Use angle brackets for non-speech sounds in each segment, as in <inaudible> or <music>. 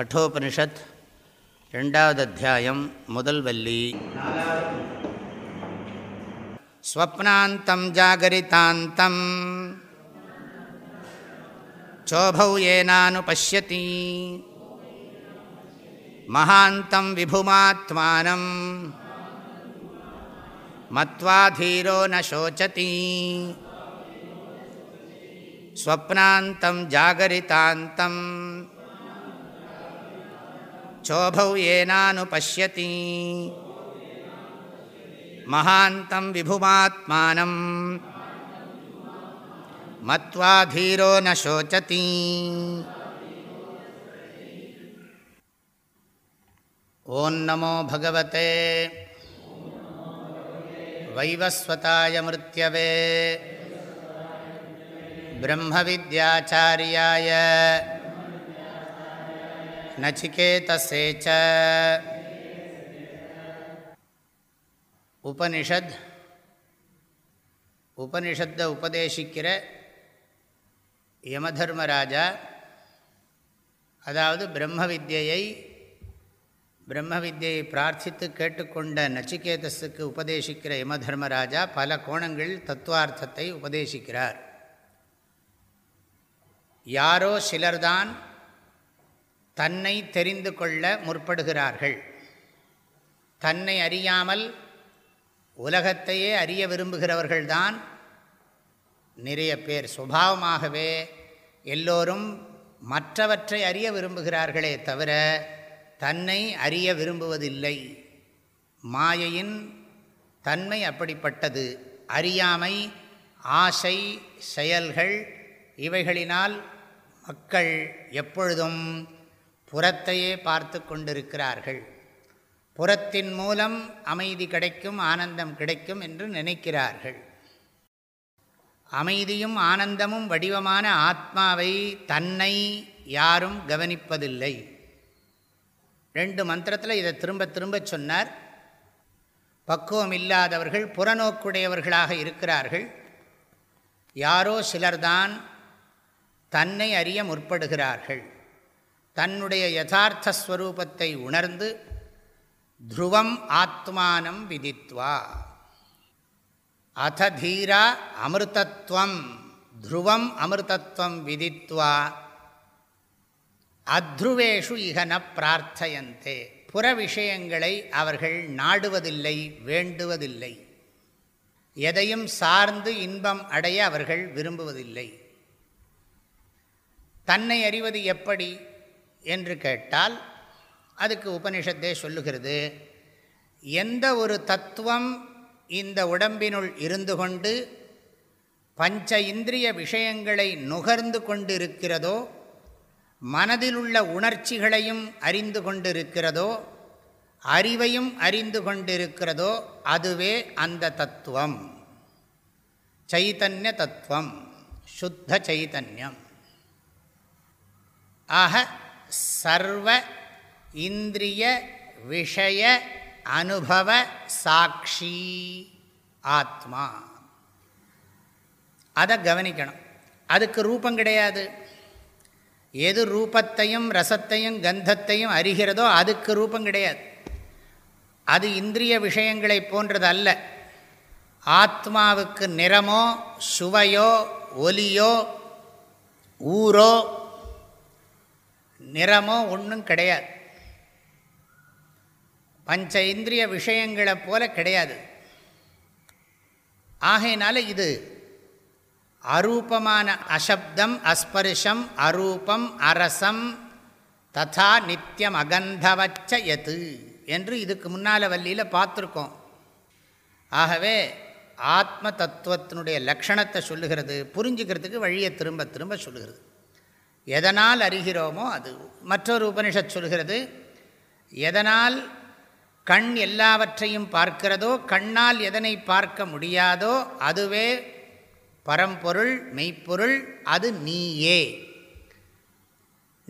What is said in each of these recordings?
கட்டோபனிஷத் ரெண்டாவது அத்தியாயம் முதல் வல்லி ஸ்வப்னாந்தம் ஜாகரிதாந்தம். சோபௌ ஏனானு பசியதி மகாந்தம் விபுமாத்மானம். மத்வா தீரோ ந சோச்சதி. ஸ்வப்னாந்தம் ஜாகரிதாந்தம். चोभौ येनानुपश्यति महान्तं विभुमात्मानं। मत्वा धीरो न शोचति। ॐ नमो भगवते। वैवस्वताय मृत्यवे। ब्रह्मविद्याचार्याय। நச்சிகேதசே ச உபனிஷத் உபனிஷத்தை உபதேசிக்கிற யமதர்மராஜா அதாவது பிரம்ம வித்யை பிரம்ம வித்யை பிரார்த்தித்து கேட்டுக்கொண்ட நச்சிகேதஸுக்கு உபதேசிக்கிற யமதர்மராஜா பல கோணங்களில் தத்துவார்த்தத்தை உபதேசிக்கிறார். யாரோ சிலர்தான் தன்னை தெரிந்து கொள்ள முற்படுகிறார்கள். தன்னை அறியாமல் உலகத்தையே அறிய விரும்புகிறவர்கள்தான் நிறைய பேர். சுபாவமாகவே எல்லோரும் மற்றவற்றை அறிய விரும்புகிறார்களே தவிர தன்னை அறிய விரும்புவதில்லை. மாயையின் தன்மை அப்படிப்பட்டது. அறியாமை ஆசை செயல்கள் இவைகளினால் மக்கள் எப்பொழுதும் புறத்தையே பார்த்து கொண்டிருக்கிறார்கள். புறத்தின் மூலம் அமைதி கிடைக்கும் ஆனந்தம் கிடைக்கும் என்று நினைக்கிறார்கள். அமைதியும் ஆனந்தமும் வடிவமான ஆத்மாவை தன்னை யாரும் கவனிப்பதில்லை. ரெண்டு மந்திரத்தில் இதை திரும்ப திரும்ப சொன்னார். பக்குவம் இல்லாதவர்கள் புறநோக்குடையவர்களாக இருக்கிறார்கள். யாரோ சிலர்தான் தன்னை அறிய முற்படுகிறார்கள். தன்னுடைய யதார்த்த ஸ்வரூபத்தை உணர்ந்து த்ருவம் ஆத்மானம் விதித்வா. அத தீரா அமிர்தத்வம் த்ருவம் அமிர்தத்வம் விதித்வா. அத்ருவேஷு இகன பிரார்த்தையந்தே. புற விஷயங்களை அவர்கள் நாடுவதில்லை வேண்டுவதில்லை. எதையும் சார்ந்து இன்பம் அடைய அவர்கள் விரும்புவதில்லை. தன்னை அறிவது எப்படி? என்று கேட்டால் அதுக்கு உபனிஷத்தே சொல்லுகிறது எந்த ஒரு தத்துவம் இந்த உடம்பினுள் இருந்து கொண்டு பஞ்ச இந்திரிய விஷயங்களை நுகர்ந்து கொண்டிருக்கிறதோ மனதிலுள்ள உணர்ச்சிகளையும் அறிந்து கொண்டிருக்கிறதோ அறிவையும் அறிந்து கொண்டிருக்கிறதோ அதுவே அந்த தத்துவம். சைத்தன்ய தத்துவம் சுத்த சைத்தன்யம் ஆக சர்வ இந்திரிய விஷய அனுபவ சாட்சி ஆத்மா. அதை கவனிக்கணும். அதுக்கு ரூபம் கிடையாது. எது ரூபத்தையும் ரசத்தையும் கந்தத்தையும் அறிகிறதோ அதுக்கு ரூபம் கிடையாது. அது இந்திரிய விஷயங்களை போன்றது அல்ல. ஆத்மாவுக்கு நிறமோ சுவையோ ஒலியோ ஊரோ நிறமோ ஒன்றும் கிடையாது. பஞ்ச இந்திரிய விஷயங்களை போல கிடையாது. ஆகையினால இது அரூபமான அசப்தம் அஸ்பர்ஷம் அரூபம் அரசம் ததா நித்தியம் அகந்தவச்ச எது என்று இதுக்கு முன்னால் வள்ளியில் பார்த்துருக்கோம். ஆகவே ஆத்ம தத்துவத்தினுடைய லக்ஷணத்தை சொல்லுகிறது புரிஞ்சுக்கிறதுக்கு வழியை திரும்ப திரும்ப சொல்லுகிறது. எதனால் அறிகிறோமோ அது. மற்றொரு உபனிஷத் சொல்கிறது எதனால் கண் எல்லாவற்றையும் பார்க்கிறதோ கண்ணால் எதனை பார்க்க முடியாதோ அதுவே பரம்பொருள் மெய்ப்பொருள் அது நீயே.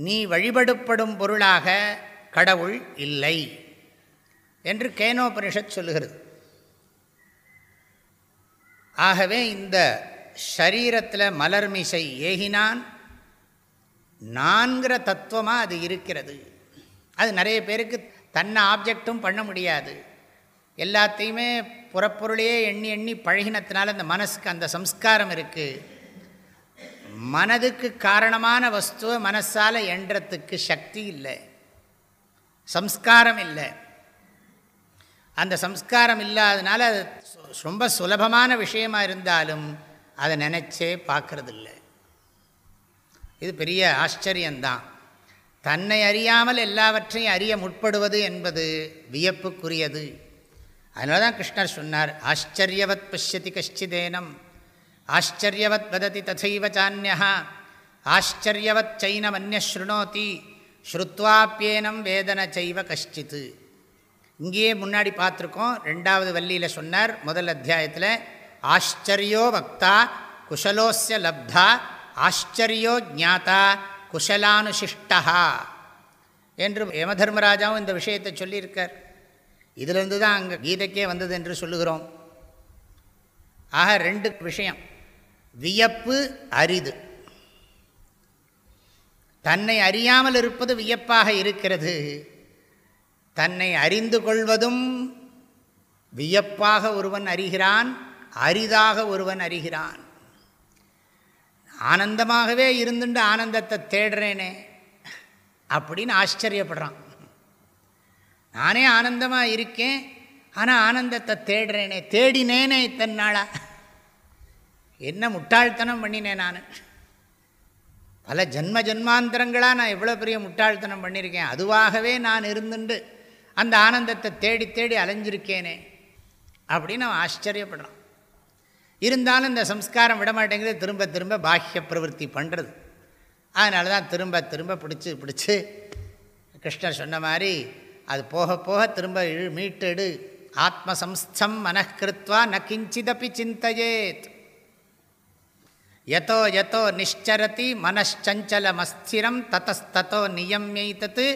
நீ வழிபடுப்படும் பொருளாக கடவுள் இல்லை என்று கேனோபனிஷத் சொல்லுகிறது. ஆகவே இந்த ஷரீரத்தில் மலர்மிசை ஏகினான் நான்கிற தத்துவமாக அது இருக்கிறது. அது நிறைய பேருக்கு தன்னை ஆப்ஜெக்டும் பண்ண முடியாது. எல்லாத்தையுமே புறப்பொருளையே எண்ணி எண்ணி பழகினத்தினால அந்த மனசுக்கு அந்த சம்ஸ்காரம் இருக்குது மனதுக்கு காரணமான வஸ்துவை மனசால் எண்றத்துக்கு சக்தி இல்லை. சம்ஸ்காரம் இல்லை. அந்த சம்ஸ்காரம் இல்லாதனால அது ரொம்ப சுலபமான விஷயமாக இருந்தாலும் அதை நினச்சே பார்க்கறதில்ல. இது பெரிய ஆச்சரியந்தான் தன்னை அறியாமல் எல்லாவற்றையும் அறிய முற்படுவது என்பது வியப்புக்குரியது. அதனால தான் கிருஷ்ணர் சொன்னார் ஆச்சரியவத் பசியதி கஷ்டிதேனம் ஆச்சரியவத் வததி ததைவ சானியா ஆச்சரியவத் சைனம் அந்நஸ்ருணோதி ஸ்ருத்வாப்பியேனம் வேதன செய்வ கஷ்டித்து இங்கேயே முன்னாடி பார்த்துருக்கோம் ரெண்டாவது வள்ளியில் சொன்னார் முதல் அத்தியாயத்தில் ஆச்சரியோ வக்தா குஷலோஸ்ய லப்தா ஆச்சரியோ ஜாத்தா குஷலானுசிஷ்டா என்று யமதர்மராஜாவும் இந்த விஷயத்தை சொல்லியிருக்கார். இதிலிருந்து தான் அங்கே கீதைக்கே வந்தது என்று சொல்லுகிறோம். ஆக ரெண்டு விஷயம். வியப்பு அரிது. தன்னை அறியாமல் இருப்பது வியப்பாக இருக்கிறது. தன்னை அறிந்து கொள்வதும் வியப்பாக ஒருவன் அறிகிறான் அரிதாக ஒருவன் அறிகிறான். ஆனந்தமாகவே இருந்துட்டு ஆனந்தத்தை தேடுறேனே அப்படின்னு ஆச்சரியப்படுறான். நானே ஆனந்தமாக இருக்கேன் ஆனால் ஆனந்தத்தை தேடுறேனே தேடினேனே இத்தனை நாளாக என்ன முட்டாள்தனம் பண்ணினேன் நான். பல ஜென்ம ஜென்மாந்திரங்களாக நான் எவ்வளோ பெரிய முட்டாள்தனம் பண்ணியிருக்கேன் அதுவாகவே நான் இருந்துண்டு அந்த ஆனந்தத்தை தேடி தேடி அலைஞ்சிருக்கேனே அப்படின்னு அவன் ஆச்சரியப்படுறான். இருந்தாலும் இந்த சம்ஸ்காரம் விடமாட்டேங்கிறது திரும்ப திரும்ப பாஹ்ய பிரவருத்தி பண்ணுறது அதனால தான் திரும்ப திரும்ப பிடிச்சி பிடிச்சி கிருஷ்ணர் சொன்ன மாதிரி அது போக போக திரும்ப இழு மீட்டெடு. ஆத்மசம்ஸ்தம் மனக்கிருத்வா ந கிஞ்சிதப்பி சிந்தையேத். யதோ யதோ நிஷ்சரதி மனச்சஞ்சலமஸ்திரம் நியமியை தத்து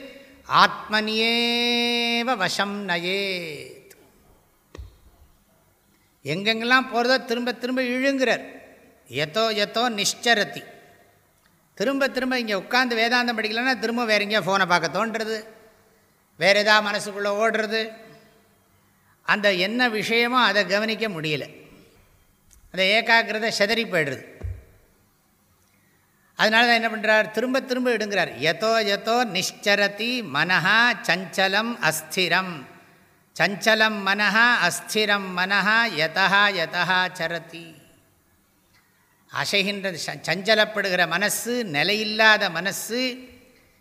ஆத்மனியேவ வசம் நயேத். எங்கெங்கெல்லாம் போகிறதோ திரும்ப திரும்ப இழுங்கிறார். எத்தோ எத்தோ நிஷ்சரதி. திரும்ப திரும்ப இங்கே உட்காந்து வேதாந்தம் படிக்கலன்னா திரும்ப வேறு எங்கேயோ ஃபோனை பார்க்க தோன்றுறது. வேறு எதாவது மனசுக்குள்ளே ஓடுறது. அந்த என்ன விஷயமோ அதை கவனிக்க முடியல. அந்த ஏகாகிரதை செதறி போயிடுறது. அதனால தான் என்ன பண்ணுறார் திரும்ப திரும்ப எடுங்கிறார் எதோ எதோ நிஷ்சரதி மனஹா சஞ்சலம் அஸ்திரம். சஞ்சலம் மனஹா அஸ்திரம் மனஹா யதா யதா சரதி. அசைகின்றது சஞ்சலப்படுகிற மனசு நிலையில்லாத மனசு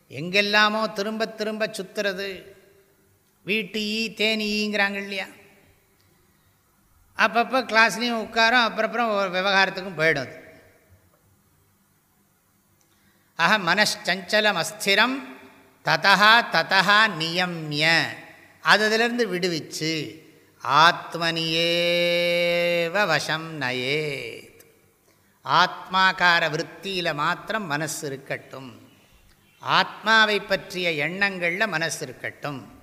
எங்கெல்லாமோ திரும்ப திரும்ப சுற்றுறது வீட்டு ஈ தேனி ஈங்கிறாங்க இல்லையா? அப்பப்போ கிளாஸ்லேயும் உட்காரும் ஒரு விவகாரத்துக்கும் போயிடும் அது. ஆக மனச்சஞ்சலம் அஸ்திரம் ததா ததா நியமிய. அதிலிருந்து விடுவிச்சு ஆத்மனியேவ வசம் நயேத். ஆத்மாக்கார விற்த்தியில் மாத்திரம் மனசு இருக்கட்டும். ஆத்மாவை பற்றிய எண்ணங்களில் மனசு இருக்கட்டும்.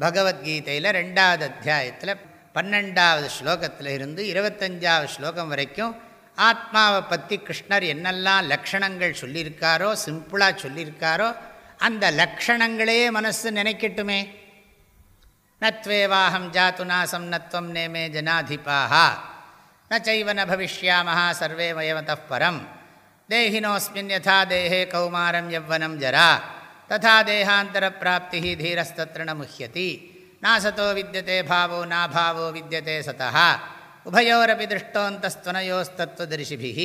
பகவத்கீதையில் ரெண்டாவது அத்தியாயத்தில் பன்னெண்டாவது ஸ்லோகத்தில் இருந்து இருபத்தஞ்சாவது ஸ்லோகம் வரைக்கும் ஆத்மாவை பற்றி கிருஷ்ணர் என்னெல்லாம் லக்ஷணங்கள் சொல்லியிருக்காரோ சிம்பிளாக சொல்லியிருக்காரோ அந்த லக்ஷணங்களே மனசு நினைக்கட்டுமே. நத்வேவாஹம் ஜாத்து நாசம் நத்வம் நேமே ஜனாதிபாக நைவ ந பவிஷ்யாமஹா சர்வே வயமத பரம் தேஹினோஸ்மின் யதா தேஹே கௌமாரம் யவ்வனம் ஜரா ததா தேகாந்தர பிராப்தி தீரஸ்தத்திர ந முஹ்யதி நாசத்தோ வித்தியதே பாவோ நாபாவோ வித்தியதே சதா உபயோரப்பி திருஷ்டோந்தஸ்துவனயோஸ்தத்வதர்ஷிபிः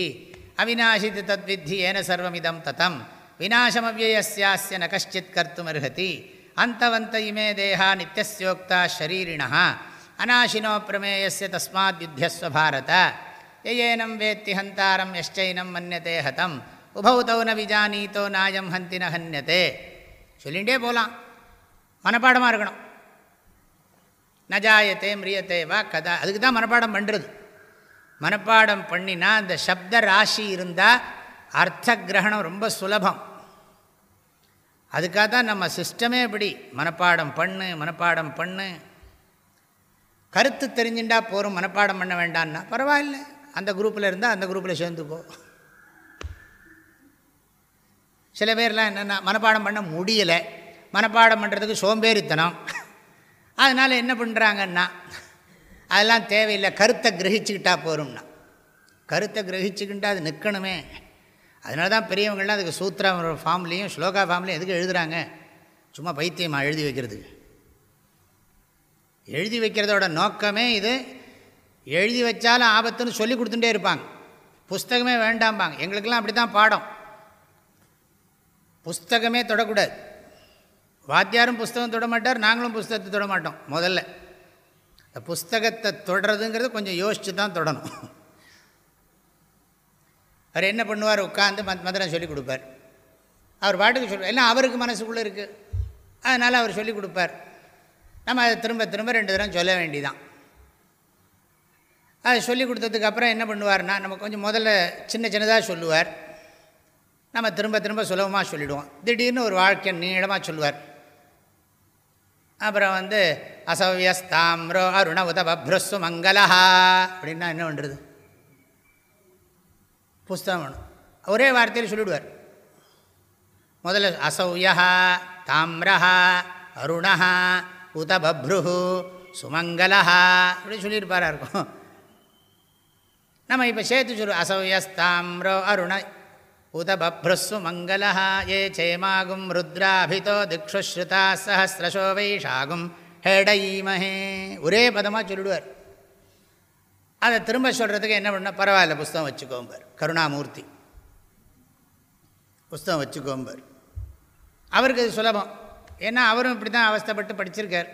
அவிநாசித்து தத்வித்தி ஏன சர்வமிதம் ததம் விநாசமவ்யயஸ்யாஸ்ய ந கஷ்டித் கர்த்துமர்ஹதி அந்தவந்த இமே தேகா நித்தியஸ்யோக்தா ஷரீரிணா அநாசினோ பிரமேயஸ்ய தஸ்மாத் யுத்தியஸ்வ பாரத யயேனம் வேத்தி ஹந்தாரம் எஷ்டைனம் மன்யத்தே ஹதம் உபௌ தௌ ந விஜானீதோ நாயம் ஹந்தி ந ஹன்யத்தே சொல்லிகிட்டே போகலாம் மனப்பாடமாக இருக்கணும் நஜாயத்தே மிரியத்தே வா கதா அதுக்கு தான் மனப்பாடம் பண்ணுறது மனப்பாடம் பண்ணினா அந்த சப்த ராசி இருந்தால் அர்த்த கிரகணம் ரொம்ப சுலபம் அதுக்காக தான் நம்ம சிஸ்டமே இப்படி மனப்பாடம் பண்ணு மனப்பாடம் பண்ணு. கருத்து தெரிஞ்சுட்டா போகிறோம் மனப்பாடம் பண்ண வேண்டான்னா பரவாயில்ல. அந்த குரூப்பில் இருந்தால் அந்த குரூப்பில் சேர்ந்துக்கோ. சில பேர்லாம் என்னென்னா மனப்பாடம் பண்ண முடியலை. மனப்பாடம் பண்ணுறதுக்கு சோம்பேறித்தனம். அதனால் என்ன பண்ணுறாங்கன்னா அதெல்லாம் தேவையில்லை. கருத்தை கிரகிச்சுக்கிட்டா போகிறோம்னா கருத்தை கிரகிச்சுக்கிட்டா அது நிற்கணுமே அதனால தான் பெரியவங்கள்லாம் அதுக்கு சூத்ரா ஃபார்ம்லேயும் ஸ்லோகா ஃபார்ம்லேயும் எதுக்கு எழுதுகிறாங்க சும்மா பைத்தியமாக எழுதி வைக்கிறதுக்கு. எழுதி வைக்கிறதோட நோக்கமே இது. எழுதி வச்சாலும் ஆபத்துன்னு சொல்லி கொடுத்துட்டே இருப்பாங்க. புஸ்தகமே வேண்டாம்பாங்க. எங்களுக்கெல்லாம் அப்படி தான் பாடம். புஸ்தகமே தொடக்கூடாது. வாத்தியாரும் புஸ்தகம் தொட மாட்டார் நாங்களும் புஸ்தகத்தை தொட மாட்டோம் முதல்ல. புஸ்தகத்தை தொடறதுங்கிறது கொஞ்சம் யோசித்து தான் தொடணும். அவர் என்ன பண்ணுவார்? உட்காந்து மத் மந்திரம் சொல்லிக் கொடுப்பார். அவர் பாட்டுக்கு சொல்லுவார் எல்லாம் அவருக்கு மனசுக்குள்ளே இருக்குது அதனால் அவர் சொல்லிக் கொடுப்பார். நம்ம அதை திரும்ப திரும்ப ரெண்டு தரம் சொல்ல வேண்டிதான். அது சொல்லி கொடுத்ததுக்கப்புறம் என்ன பண்ணுவார்னா நம்ம கொஞ்சம் முதல்ல சின்ன சின்னதாக சொல்லுவார். நம்ம திரும்ப திரும்ப சுலபமாக சொல்லிவிடுவோம் திடீர்னு ஒரு வாழ்க்கை நீளமாக சொல்லுவார். அப்புறம் வந்து அசவ்யஸ்தாம்ரோ அருண உத பிரஸ்ஸு மங்களஹா அப்படின்னா என்ன பண்ணுறது புஸ்தகம் வேணும். ஒரே வார்த்தையில் சொல்லிவிடுவார் முதல்ல அசௌயா தாமிரா அருணா உத பப்ரு சுமங்கலா அப்படி சொல்லியிருப்பாரா இருக்கும். நம்ம இப்போ சேர்த்து சொல்லு அசௌயஸ்தாம்ரோ அருண உத பப்ருஸ்ஸு மங்களா ஏ சேமாகும் ருத்ராபிதோ திக்ஷுஸ்ருதா சஹசிரசோ வைஷாகும் ஹேடீமஹே ஒரே பதமாக சொல்லிடுவார். அதை திரும்ப சொல்கிறதுக்கு என்ன பண்ணால் பரவாயில்ல புஸ்தகம் வச்சுக்கோம்பார் கருணாமூர்த்தி. புஸ்தகம் வச்சுக்கோம்பார் அவருக்கு அது சுலபம். ஏன்னா அவரும் இப்படி தான் அவஸ்தப்பட்டு படிச்சிருக்கார்.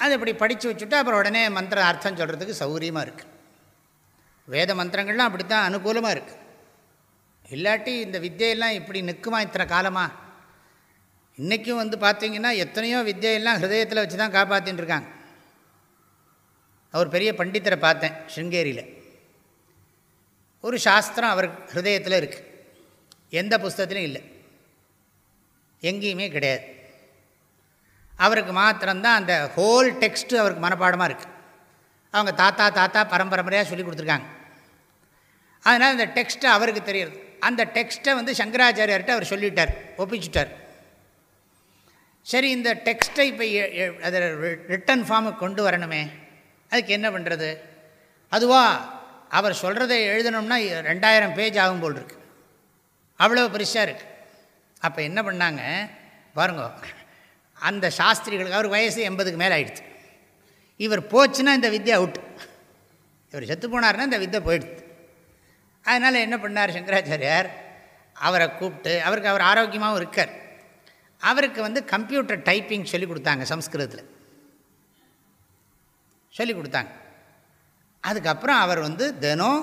அது இப்படி படித்து வச்சுட்டு அப்புறம் உடனே மந்திரம் அர்த்தம் சொல்கிறதுக்கு சௌகரியமாக இருக்குது வேத மந்திரங்கள்லாம் அப்படி தான் அனுகூலமாக இருக்குது இல்லாட்டி இந்த வித்தியெல்லாம் இப்படி நிற்குமா இத்தனை காலமாக இன்றைக்கும் வந்து பார்த்திங்கன்னா எத்தனையோ வித்தியெல்லாம் ஹிருதயத்தில் வச்சு தான் காப்பாற்றின்னு இருக்காங்க. அவர் பெரிய பண்டித்தரை பார்த்தேன் ஸ்ருங்கேரியில் ஒரு சாஸ்திரம் அவர் ஹிருதயத்தில் இருக்குது எந்த புஸ்தகத்திலும் இல்லை. எங்கேயுமே கிடையாது. அவருக்கு மாத்திரம்தான் அந்த ஹோல் டெக்ஸ்ட்டு அவருக்கு மனப்பாடமாக இருக்குது அவங்க தாத்தா தாத்தா பரம்பரம்பரையாக சொல்லி கொடுத்துருக்காங்க. அதனால் அந்த டெக்ஸ்ட்டை அவருக்கு தெரியுது. அந்த டெக்ஸ்ட்டை வந்து சங்கராச்சாரியார்கிட்ட அவர் சொல்லிட்டார் ஒப்பிச்சுட்டார். சரி இந்த டெக்ஸ்ட்டை இப்போ அதை ரிட்டன் ஃபார்முக்கு கொண்டு வரணுமே. அதுக்கு என்ன பண்ணுறது அதுவா அவர் சொல்கிறத எழுதணும்னா ரெண்டாயிரம் பேஜ் ஆகும் போல் இருக்கு. அவ்வளோ பெருசாக இருக்குது அப்போ என்ன பண்ணாங்க? பாருங்க அந்த சாஸ்திரிகளுக்கு அவர் வயசு எண்பதுக்கு மேலே ஆயிடுச்சு. இவர் போச்சுன்னா இந்த வித்யா அவுட். இவர் செத்து போனார்னா இந்த வித்தை போயிடுது. அதனால் என்ன பண்ணார் சங்கராச்சாரியார்? அவரை கூப்பிட்டு அவருக்கு அவர் ஆரோக்கியமாகவும் இருக்கார். அவருக்கு வந்து கம்ப்யூட்டர் டைப்பிங் சொல்லி கொடுத்தாங்க சம்ஸ்கிருதத்தில். சொல்லி கொடுத்தாங்க. அதுக்கப்புறம் அவர் வந்து தினம்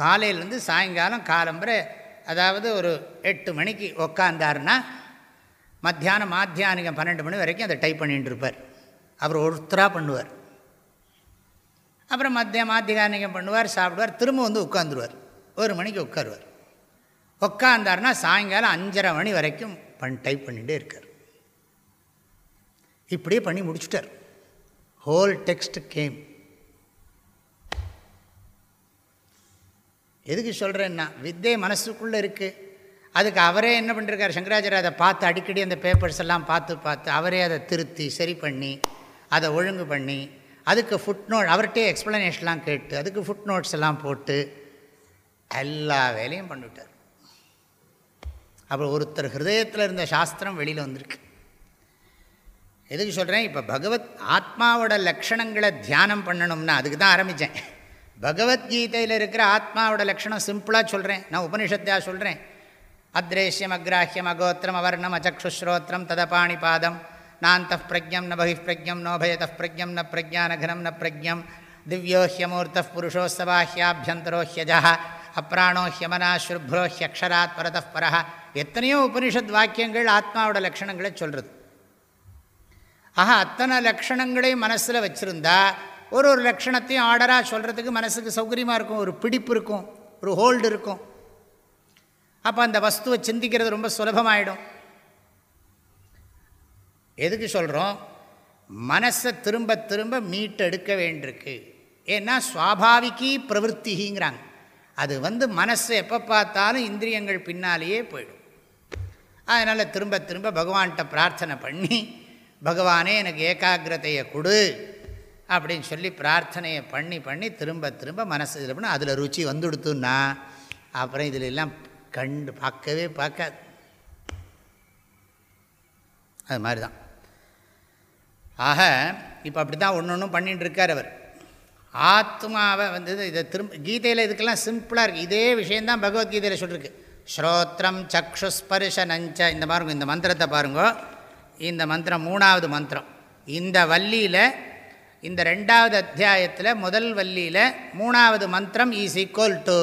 காலையிலேருந்து சாயங்காலம் காலம்புரை அதாவது ஒரு எட்டு மணிக்கு உக்காந்தாருன்னா மத்தியானம் மாத்தியானிகம் பன்னெண்டு மணி வரைக்கும் அதை டைப் பண்ணிகிட்டு இருப்பார். அவர் ஒருத்தராக பண்ணுவார். அப்புறம் மத்திய மாத்தியானிகம் பண்ணுவார் சாப்பிடுவார் திரும்ப வந்து உட்காந்துருவார் ஒரு மணிக்கு உட்காருவார் உட்காந்தாருன்னா சாயங்காலம் அஞ்சரை மணி வரைக்கும் பண் டைப் பண்ணிகிட்டே இருக்கார். இப்படியே பண்ணி முடிச்சுட்டார். ஹோல் டெக்ஸ்ட் கேம் எதுக்கு சொல்கிறேன்னா வித்தை மனசுக்குள்ளே இருக்குது அதுக்கு அவரே என்ன பண்ணிருக்கார் சங்கராச்சாரிய அதை பார்த்து அடிக்கடி அந்த பேப்பர்ஸ் எல்லாம் பார்த்து பார்த்து அவரே அதை திருத்தி சரி பண்ணி அதை ஒழுங்கு பண்ணி அதுக்கு ஃபுட் நோட் அவர்கிட்டே எக்ஸ்ப்ளனேஷன்லாம் கேட்டு அதுக்கு ஃபுட் நோட்ஸ் எல்லாம் போட்டு எல்லா வேலையும் பண்ணிவிட்டார். அப்புறம் ஒருத்தர் ஹிருதயத்தில் இருந்த சாஸ்திரம் வெளியில் வந்திருக்கு. எதுக்கு சொல்கிறேன் இப்போ பகவத் ஆத்மாவோட லக்ஷணங்களை தியானம் பண்ணணும்னா அதுக்கு தான் ஆரம்பித்தேன் பகவத்கீதையில் இருக்கிற ஆத்மாவோட லக்ஷணம் சிம்பிளாக சொல்கிறேன் நான் உபனிஷத்தாக சொல்கிறேன் அத்ரேஷ்யம் அக்ராஹ்யம் அகோத்திரம் அவர்ணம் அச்சக்ஷுஸ்ரோத்திரம் ததபாணி பாதம் நாந்த பிரஜம் ந பகி நோபயத பிரஜம் ந பிரஜானகனம் ந பிரஜம் திவ்யோஹியமூர்த்த புருஷோஸ்தவாஹ்யாபியந்தரோஹ்யஜா அப்ராணோஹ்யமனா ஸ்ருப்ரோஹ்யக்ஷராத் பரத பரஹ. எத்தனையோ உபனிஷத் வாக்கியங்கள் ஆத்மாவோட லக்ஷணங்களை சொல்கிறது ஆஹா அத்தனை லக்ஷணங்களையும் மனசில் வச்சுருந்தா ஒரு ஒரு லக்ஷணத்தையும் ஆர்டராக சொல்கிறதுக்கு மனசுக்கு சௌகரியமாக இருக்கும் ஒரு பிடிப்பு இருக்கும் ஒரு ஹோல்டு இருக்கும். அப்போ அந்த வஸ்துவை சிந்திக்கிறது ரொம்ப சுலபமாயிடும். எதுக்கு சொல்கிறோம் மனசை திரும்ப திரும்ப மீட்டெடுக்க வேண்டியிருக்கு. ஏன்னா சுவாபாவிகி பிரவருத்திங்கிறாங்க அது வந்து மனசு எப்போ பார்த்தாலும் இந்திரியங்கள் பின்னாலேயே போயிடும். அதனால் திரும்ப திரும்ப பகவான்கிட்ட பிரார்த்தனை பண்ணி பகவானே எனக்கு ஏகாகிரதையை கொடு அப்படின்னு சொல்லி பிரார்த்தனையை பண்ணி பண்ணி திரும்ப திரும்ப மனசு இதில் பண்ண அதில் ருச்சி வந்துடுத்துன்னா அப்புறம் இதில் எல்லாம் கண்டு பார்க்கவே பார்க்காது. அது மாதிரி தான் ஆக இப்போ அப்படி தான் ஒன்று ஒன்றும் பண்ணிகிட்டு இருக்கார் அவர். ஆத்மாவை வந்து இதை திரும்ப கீதையில் இதுக்கெல்லாம் சிம்பிளாக இருக்குது இதே விஷயந்தான் பகவத்கீதையில் சொல்லியிருக்கு ஸ்ரோத்ரம் சக்ஷுஸ்பர்ஷனஞ்ச இந்த மாதிரி இந்த மந்திரத்தை பாருங்க. இந்த மந்திரம் மூணாவது மந்திரம். இந்த வள்ளியில் இந்த ரெண்டாவது அத்தியாயத்தில் முதல் வள்ளியில் மூணாவது மந்திரம் ஈஸ் ஈக்குவல் டு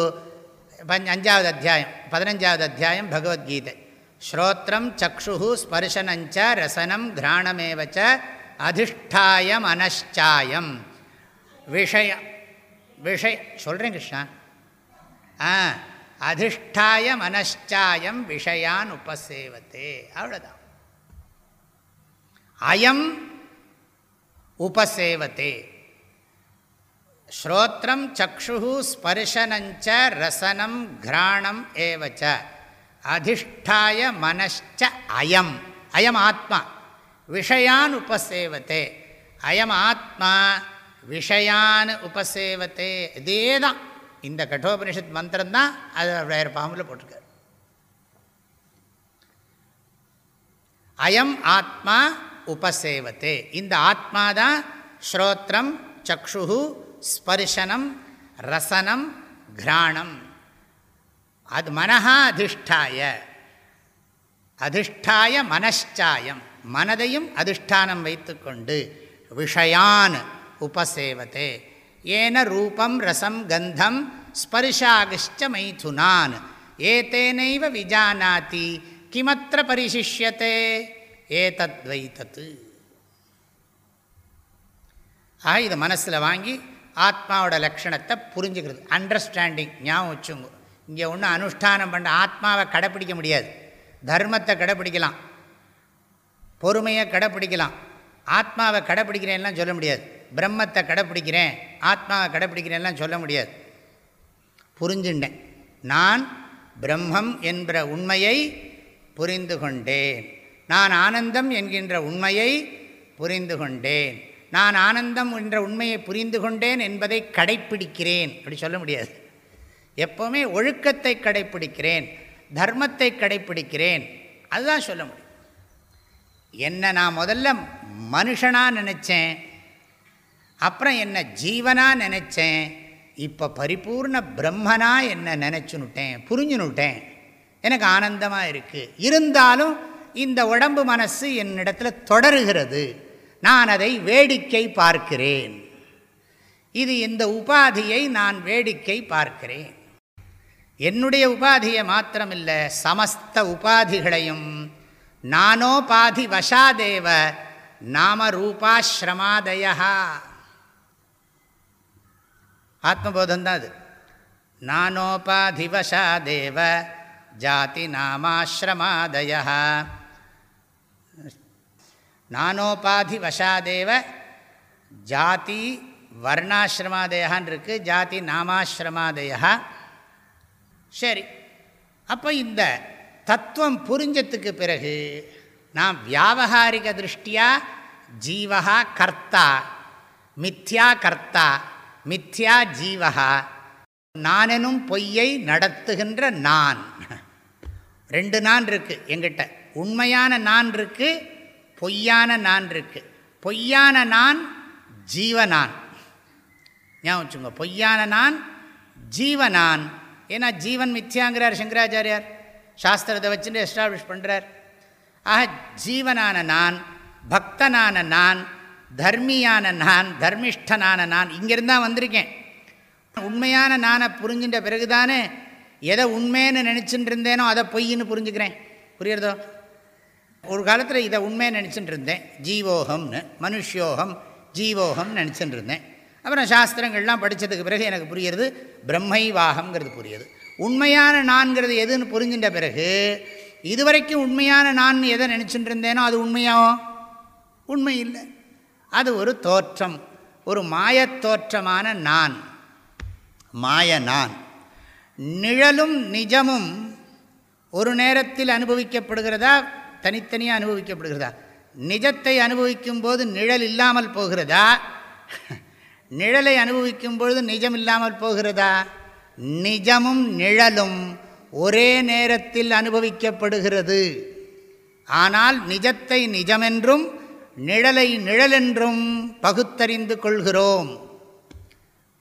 பஞ்ச் அஞ்சாவது அத்தியாயம் பதினஞ்சாவது அத்தியாயம் பகவத்கீதை. ஸ்ரோத்திரம் சக்ஷு ஸ்பர்ஷனஞ்ச ரசனம் கிராணமேவச்ச அதிஷ்டாயம் அனஷ்டாயம் விஷயம் விஷய சொல்கிறேன் கிருஷ்ணா. ஆ அதிஷ்டாயம் அனஷ்டாயம் விஷயான் உபசேவத்தே அவ்வளோதான் அயம் உபசேவத்தே ஸ்ரோத்திரம் சக்ஷு ஸ்பர்ஷனஞ்ச ரசனம் கிராணம் ஏவச்ச அதிஷ்டாய மனச்ச அயம் அயம் ஆத்மா விஷயான் உபசேவத்தே அயம் ஆத்மா விஷயான் உபசேவத்தே இதே தான் இந்த கட்டோபனிஷத் மந்திரம்தான் அது வேறு பாம்பில் போட்டிருக்கார். அயம் ஆத்மா உபசேவத்தே. இந்த ஆத்மா தான் ஸ்ரோத்திரம் சக்ஷு ஸ்பர்ஷனம் ரசனம் கிராணம். அது மனஹா அதிஷ்டாய. அதிஷ்டாய மனஷ்சாயம் மனதையும் அதிஷ்டானம் வைத்துக்கொண்டு விஷயான் உபசேவத்தே. ஏன ரூபம் ரசம் கந்தம் ஸ்பர்ஷாகிஷ்ட மைதுனான். ஏதேனைவ விஜானாதி. கிமத்திர பரிசிஷ்யத்தை. ஏதத்வைத்தத்து ஆக இதை மனசில் வாங்கி ஆத்மாவோட லக்ஷணத்தை புரிஞ்சுக்கிறது. அண்டர்ஸ்டாண்டிங் ஞாபகம் வச்சுங்க இங்கே ஒன்றும் அனுஷ்டானம் பண்ண ஆத்மாவை கடைப்பிடிக்க முடியாது. தர்மத்தை கடைப்பிடிக்கலாம். பொறுமையை கடைப்பிடிக்கலாம். ஆத்மாவை கடைப்பிடிக்கிறேன்லாம் சொல்ல முடியாது. பிரம்மத்தை கடைப்பிடிக்கிறேன் ஆத்மாவை கடைப்பிடிக்கிறேன்லாம் சொல்ல முடியாது. புரிஞ்சுட்டேன். நான் பிரம்மம் என்ற உண்மையை புரிந்து கொண்டேன் நான் ஆனந்தம் என்கின்ற உண்மையை புரிந்து கொண்டேன். நான் ஆனந்தம் என்ற உண்மையை புரிந்து கொண்டேன் என்பதை கடைப்பிடிக்கிறேன். அப்படி சொல்ல முடியாது. எப்போவுமே ஒழுக்கத்தை கடைப்பிடிக்கிறேன் தர்மத்தை கடைப்பிடிக்கிறேன். அதுதான் சொல்ல முடியும். என்ன நான் முதல்ல மனுஷனாக நினச்சேன் அப்புறம் என்ன ஜீவனாக நினச்சேன் இப்போ பரிபூர்ண பிரம்மனாக என்ன நினச்சுனுட்டேன் புரிஞ்சுனுட்டேன் எனக்கு ஆனந்தமாக இருக்குது இருந்தாலும் இந்த உடம்பு மனசு என்னிடத்தில் தொடருகிறது. நான் அதை வேடிக்கை பார்க்கிறேன். இது இந்த உபாதியை நான் வேடிக்கை பார்க்கிறேன். என்னுடைய உபாதியை மாத்திரமில்லை சமஸ்த உபாதிகளையும் நானோபாதி வசாதேவ நாம ரூபாஸ்ரமாதயா ஆத்மபோதம் தான் அது நானோபாதி வசாதேவ ஜாதி நாமாஸ்ரமாதயா நானோபாதி வசாதேவ ஜாதி வர்ணாசிரமாதயான் இருக்குது ஜாதி நாமாசிரமாதயா சரி அப்போ இந்த தத்துவம் புரிஞ்சத்துக்கு பிறகு நான் வியாபகாரிக திருஷ்டியா ஜீவகா கர்த்தா மித்யா கர்த்தா மித்யா ஜீவகா நானெனும் பொய்யை நடத்துகின்ற நான். ரெண்டு நான் இருக்குது எங்கிட்ட உண்மையான நான் இருக்குது பொய்யான நான் இருக்குது பொய்யான நான் ஜீவனான். ஞாபகம் வச்சுங்க பொய்யான நான் ஜீவனான். ஏன்னா ஜீவன் மித்யாங்கிறார் சங்கராச்சாரியார். சாஸ்திரத்தை வச்சுட்டு எஸ்டாப்ளிஷ் பண்ணுறார் ஆக ஜீவனான நான் பக்தனான நான் தர்மியான நான் தர்மிஷ்டனான நான் இங்கிருந்தான் வந்திருக்கேன். உண்மையான நானை புரிஞ்சின்ற பிறகுதானே எதை உண்மைன்னு நினச்சிட்டு இருந்தேனோ அதை பொய்ன்னு புரிஞ்சுக்கிறேன். புரியுறதோ? ஒரு காலத்தில் இதை உண்மையை நினச்சிட்டு இருந்தேன். ஜீவோகம்னு மனுஷ்யோகம் ஜீவோகம்னு நினச்சிட்டு இருந்தேன். அப்புறம் சாஸ்திரங்கள்லாம் படித்ததுக்கு பிறகு எனக்கு புரியுறது பிரம்மைவாகம்ங்கிறது புரியுது. உண்மையான நான்கிறது எதுன்னு புரிஞ்சின்ற பிறகு இதுவரைக்கும் உண்மையான நான் எதை நினச்சிட்டு இருந்தேனோ அது உண்மையாகும் உண்மை இல்லை. அது ஒரு தோற்றம் ஒரு மாயத்தோற்றமான நான். மாய நான். நிழலும் நிஜமும் ஒரு நேரத்தில் அனுபவிக்கப்படுகிறதா? தனித்தனியாக அனுபவிக்கப்படுகிறதா? நிஜத்தை அனுபவிக்கும் போது நிழல் இல்லாமல் போகிறதா? நிழலை அனுபவிக்கும் பொழுது நிஜம் இல்லாமல் போகிறதா? நிஜமும் நிழலும் ஒரே நேரத்தில் அனுபவிக்கப்படுகிறது. ஆனால் நிஜத்தை நிஜமென்றும் நிழலை நிழலென்றும் பகுத்தறிந்து கொள்கிறோம்.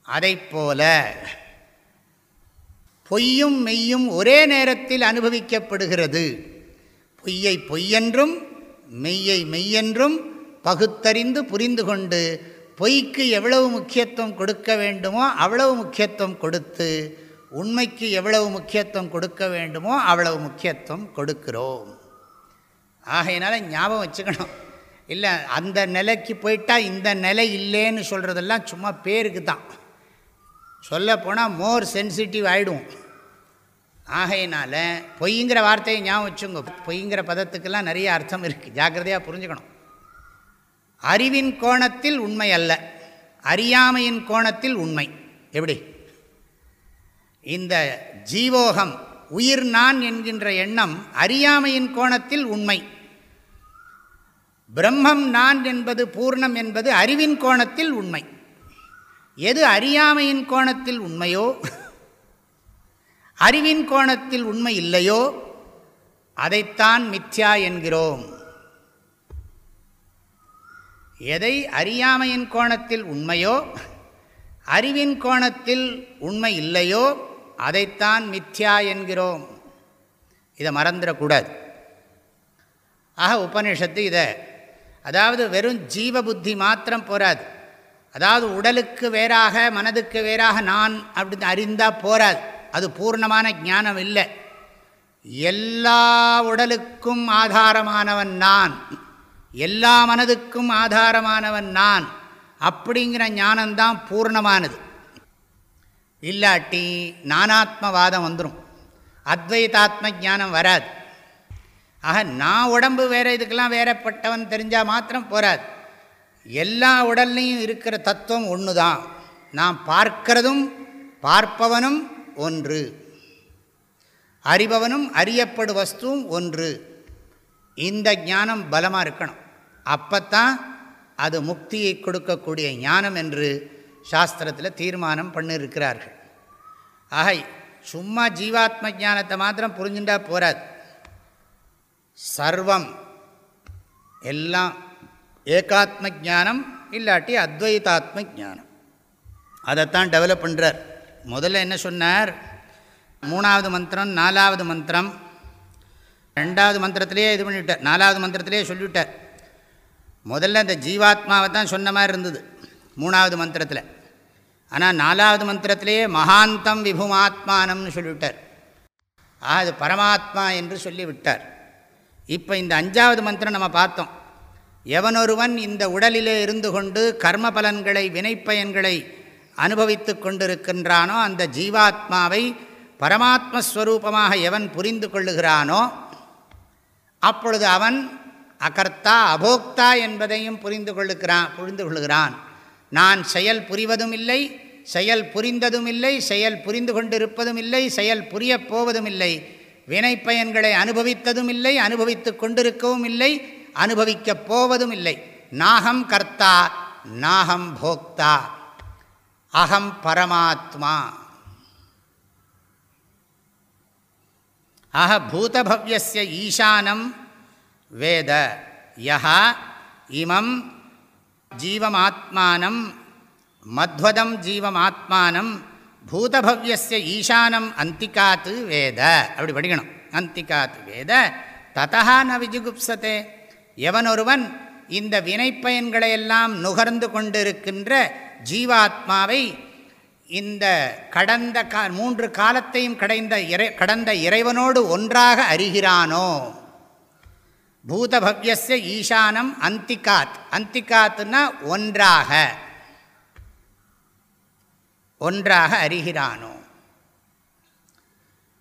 அதை போல பொய்யும் மெய்யும் ஒரே நேரத்தில் அனுபவிக்கப்படுகிறது. பொய்யை பொய்யென்றும் மெய்யை மெய்யென்றும் பகுத்தறிந்து புரிந்து கொண்டு பொய்க்கு எவ்வளவு முக்கியத்துவம் கொடுக்க வேண்டுமோ அவ்வளவு முக்கியத்துவம் கொடுத்து உண்மைக்கு எவ்வளவு முக்கியத்துவம் கொடுக்க வேண்டுமோ அவ்வளவு முக்கியத்துவம் கொடுக்கிறோம். ஆகையினால ஞாபகம் வச்சுக்கணும். இல்லை அந்த நிலைக்கு போயிட்டால் இந்த நிலை இல்லைன்னு சொல்கிறதெல்லாம் சும்மா பேருக்கு தான். சொல்லப்போனால் மோர் சென்சிட்டிவ் ஆகிடும் ஆகையினால் பொய்ங்கிற வார்த்தையை ஞாபகம் வச்சுங்க பொய்ங்கிற பதத்துக்கெல்லாம் நிறைய அர்த்தம் இருக்குது ஜாக்கிரதையாக புரிஞ்சுக்கணும். அறிவின் கோணத்தில் உண்மை அல்ல. அறியாமையின் கோணத்தில் உண்மை. எப்படி? இந்த ஜீவோகம் உயிர் நான் என்கின்ற எண்ணம் அறியாமையின் கோணத்தில் உண்மை. பிரம்மம் நான் என்பது பூர்ணம் என்பது அறிவின் கோணத்தில் உண்மை. எது அறியாமையின் கோணத்தில் உண்மையோ அறிவின் கோணத்தில் உண்மை இல்லையோ? அதைத்தான் மித்யா என்கிறோம். எதை அறியாமையின் கோணத்தில் உண்மையோ? அறிவின் கோணத்தில் உண்மை இல்லையோ? அதைத்தான் மித்யா என்கிறோம். இதை மறந்துடக்கூடாது. ஆக உபனிஷத்து இதை அதாவது வெறும் ஜீவ புத்தி மாத்திரம் போராது. அதாவது உடலுக்கு வேறாக மனதுக்கு வேறாக நான் அப்படின்னு அறிந்தால் போராது. அது பூர்ணமான ஞானம் இல்லை. எல்லா உடலுக்கும் ஆதாரமானவன் நான். எல்லா மனதுக்கும் ஆதாரமானவன் நான். அப்படிங்கிற ஞானம்தான் பூர்ணமானது. இல்லாட்டி நானாத்மவாதம் வந்துடும் அத்வைதாத்ம ஜானம் வராது. ஆக நான் உடம்பு வேறு இதுக்கெல்லாம் வேறப்பட்டவன் தெரிஞ்சால் மாத்திரம் போராது எல்லா உடல்லையும் இருக்கிற தத்துவம் ஒன்று தான் நான் பார்க்கிறதும் பார்ப்பவனும் ஒன்று. அறிபவனும் அறியப்படு வஸ்துவும் ஒன்று. இந்த ஞானம் பலமாக இருக்கணும். அப்போத்தான் அது முக்தியை கொடுக்கக்கூடிய ஞானம் என்று சாஸ்திரத்தில் தீர்மானம் பண்ணியிருக்கிறார்கள். ஆக சும்மா ஜீவாத்ம ஜானத்தை மாத்திரம் புரிஞ்சுட்டா போகாது சர்வம் எல்லாம் ஏகாத்ம ஜானம் இல்லாட்டி அத்வைதாத்ம ஜானம் அதைத்தான் டெவலப் பண்ணுறார் முதல்ல என்ன சொன்னார்? மூணாவது மந்திரம் நாலாவது மந்திரம். ரெண்டாவது மந்திரத்திலே இது பண்ணிவிட்டார். நாலாவது மந்திரத்திலே சொல்லிவிட்டார். முதல்ல இந்த ஜீவாத்மாவை தான் சொன்ன மாதிரி இருந்தது மூணாவது மந்திரத்தில். ஆனால் நாலாவது மந்திரத்திலேயே மகாந்தம் விபுமாத்மானம்னு சொல்லிவிட்டார். ஆ அது பரமாத்மா என்று சொல்லிவிட்டார். இப்போ இந்த அஞ்சாவது மந்திரம் நம்ம பார்த்தோம். எவனொருவன் இந்த உடலிலே இருந்து கொண்டு கர்ம பலன்களை வினைப்பயன்களை அனுபவித்து கொண்டிருக்கின்றானோ அந்த ஜீவாத்மாவை பரமாத்மஸ்வரூபமாக எவன் புரிந்து கொள்ளுகிறானோ அப்பொழுது அவன் அகர்த்தா அபோக்தா என்பதையும் புரிந்து கொள்ளுகிறான் புரிந்து கொள்ளுகிறான். நான் செயல் புரிவதும் இல்லை செயல் புரிந்ததும் இல்லை செயல் புரிந்து கொண்டிருப்பதும் இல்லை செயல் புரியப் போவதும் இல்லை வினைப்பயன்களை அனுபவித்ததும் இல்லை அனுபவித்து கொண்டிருக்கவும் இல்லை அனுபவிக்கப் போவதும் இல்லை நாகம் கர்த்தா நாகம் போக்தா. அகம் பரமாத்மா. ஆக பூதபவ்யஸ்ய ஈசானம் வேத யா இமம் ஜீவமாத்மானம் மத்வதம் ஜீவமாத்மானம் பூதபவ்யஸ்ய ஈசானம் அந்திகாத்து வேத. அப்படி படிக்கணும். அந்திகாத்து வேத. ததா ந விஜுகுப்சத்தே எவனொருவன் இந்த வினைப்பயன்களையெல்லாம் நுகர்ந்து கொண்டிருக்கின்ற ஜீவாத்மாவை இந்த கடந்த கா மூன்று காலத்தையும் கடைந்த இறை கடந்த இறைவனோடு ஒன்றாக அறிகிறானோ? பூதபவ்யஸ்ய ஈசானம் அந்திகாத். அந்திகாத்துனா ஒன்றாக. ஒன்றாக அறிகிறானோ?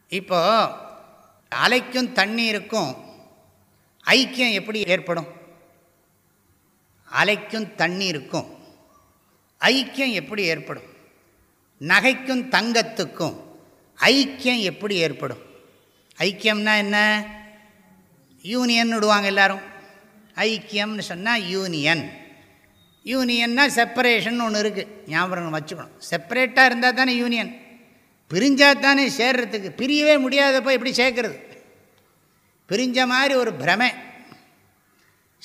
இப்போ அலைக்கும் தண்ணீருக்கும் ஐக்கியம் எப்படி ஏற்படும்? அலைக்கும் தண்ணீருக்கும். ஐக்கியம் எப்படி ஏற்படும்? நகைக்கும் தங்கத்துக்கும் ஐக்கியம் எப்படி ஏற்படும்? ஐக்கியம்னா என்ன? யூனியன் விடுவாங்க எல்லோரும். ஐக்கியம்னு சொன்னால் யூனியன். யூனியன்னா செப்பரேஷன் ஒன்று இருக்குது ஞாபகம் வச்சுக்கணும். செப்பரேட்டாக இருந்தால் தானே யூனியன். பிரிஞ்சால் தானே சேர்றதுக்கு. பிரியவே முடியாதப்போ எப்படி சேர்க்கறது? பிரிஞ்ச மாதிரி ஒரு பிரமை.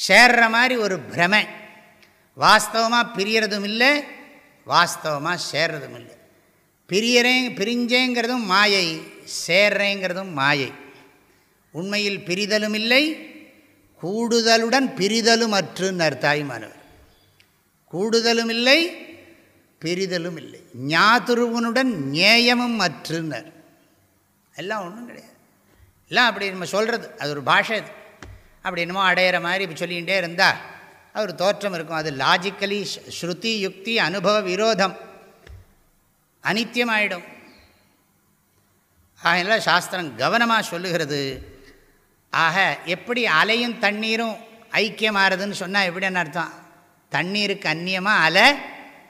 சேர்ற மாதிரி ஒரு பிரமை. வாஸ்தவமாக பிரியறதும் இல்லை வாஸ்தவமாக சேர்றதும் இல்லை பிரியறே பிரிஞ்சேங்கிறதும் மாயை சேர்றேங்கிறதும் மாயை. உண்மையில் பிரிதலும் இல்லை கூடுதலுடன் பிரிதலும் அற்றுன்னர் தாய்மானவர் கூடுதலும் இல்லை பிரிதலும் இல்லை. ஞாதுருவனுடன் நியாயமும் அற்றுனர் எல்லாம் ஒன்றும் கிடையாது. எல்லாம் அப்படி நம்ம சொல்கிறது அது ஒரு பாஷை அது. அப்படி என்னமோ அடையிற மாதிரி இப்போ சொல்லிகிட்டே இருந்தால் ஒரு தோற்றம் இருக்கும். அது லாஜிக்கலி ஸ்ருதி யுக்தி அனுபவ விரோதம். அனித்தியமாயிடும். ஆகையினால சாஸ்திரம் கவனமாக சொல்லுகிறது. ஆக எப்படி அலையும் தண்ணீரும் ஐக்கியமாகிறதுன்னு சொன்னால் எப்படின்னு அர்த்தம்? தண்ணீருக்கு அந்நியமாக அலை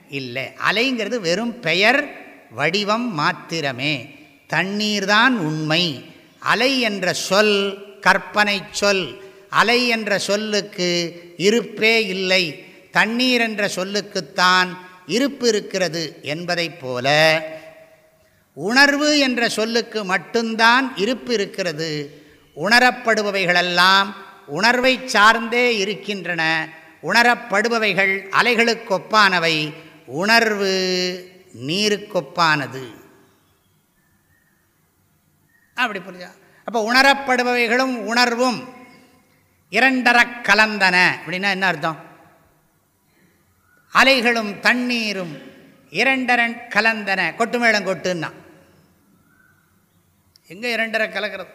இல்லை. அலைங்கிறது வெறும் பெயர் வடிவம் மாத்திரமே. தண்ணீர் தான் உண்மை. அலை என்ற சொல் கற்பனை சொல் அலை என்ற சொல்லுக்கு இருப்பே இல்லை தண்ணீர் என்ற சொல்லுக்குத்தான் இருப்பு இருக்கிறது என்பதைப் போல உணர்வு என்ற சொல்லுக்கு மட்டும்தான் இருப்பு இருக்கிறது. உணரப்படுபவைகளெல்லாம் உணர்வை சார்ந்தே இருக்கின்றன. உணரப்படுபவைகள் அலைகளுக்கொப்பானவை. உணர்வு நீருக்கொப்பானது. அப்படி புரிஞ்சா அப்போ உணரப்படுபவைகளும் உணர்வும். இரண்டரை கலந்தன. அப்படின்னா என்ன அர்த்தம்? அலைகளும் தண்ணீரும் இரண்டரன் கலந்தன. கொட்டுமேளம் கொட்டுன்னா. எங்கே இரண்டரை கலக்கிறது?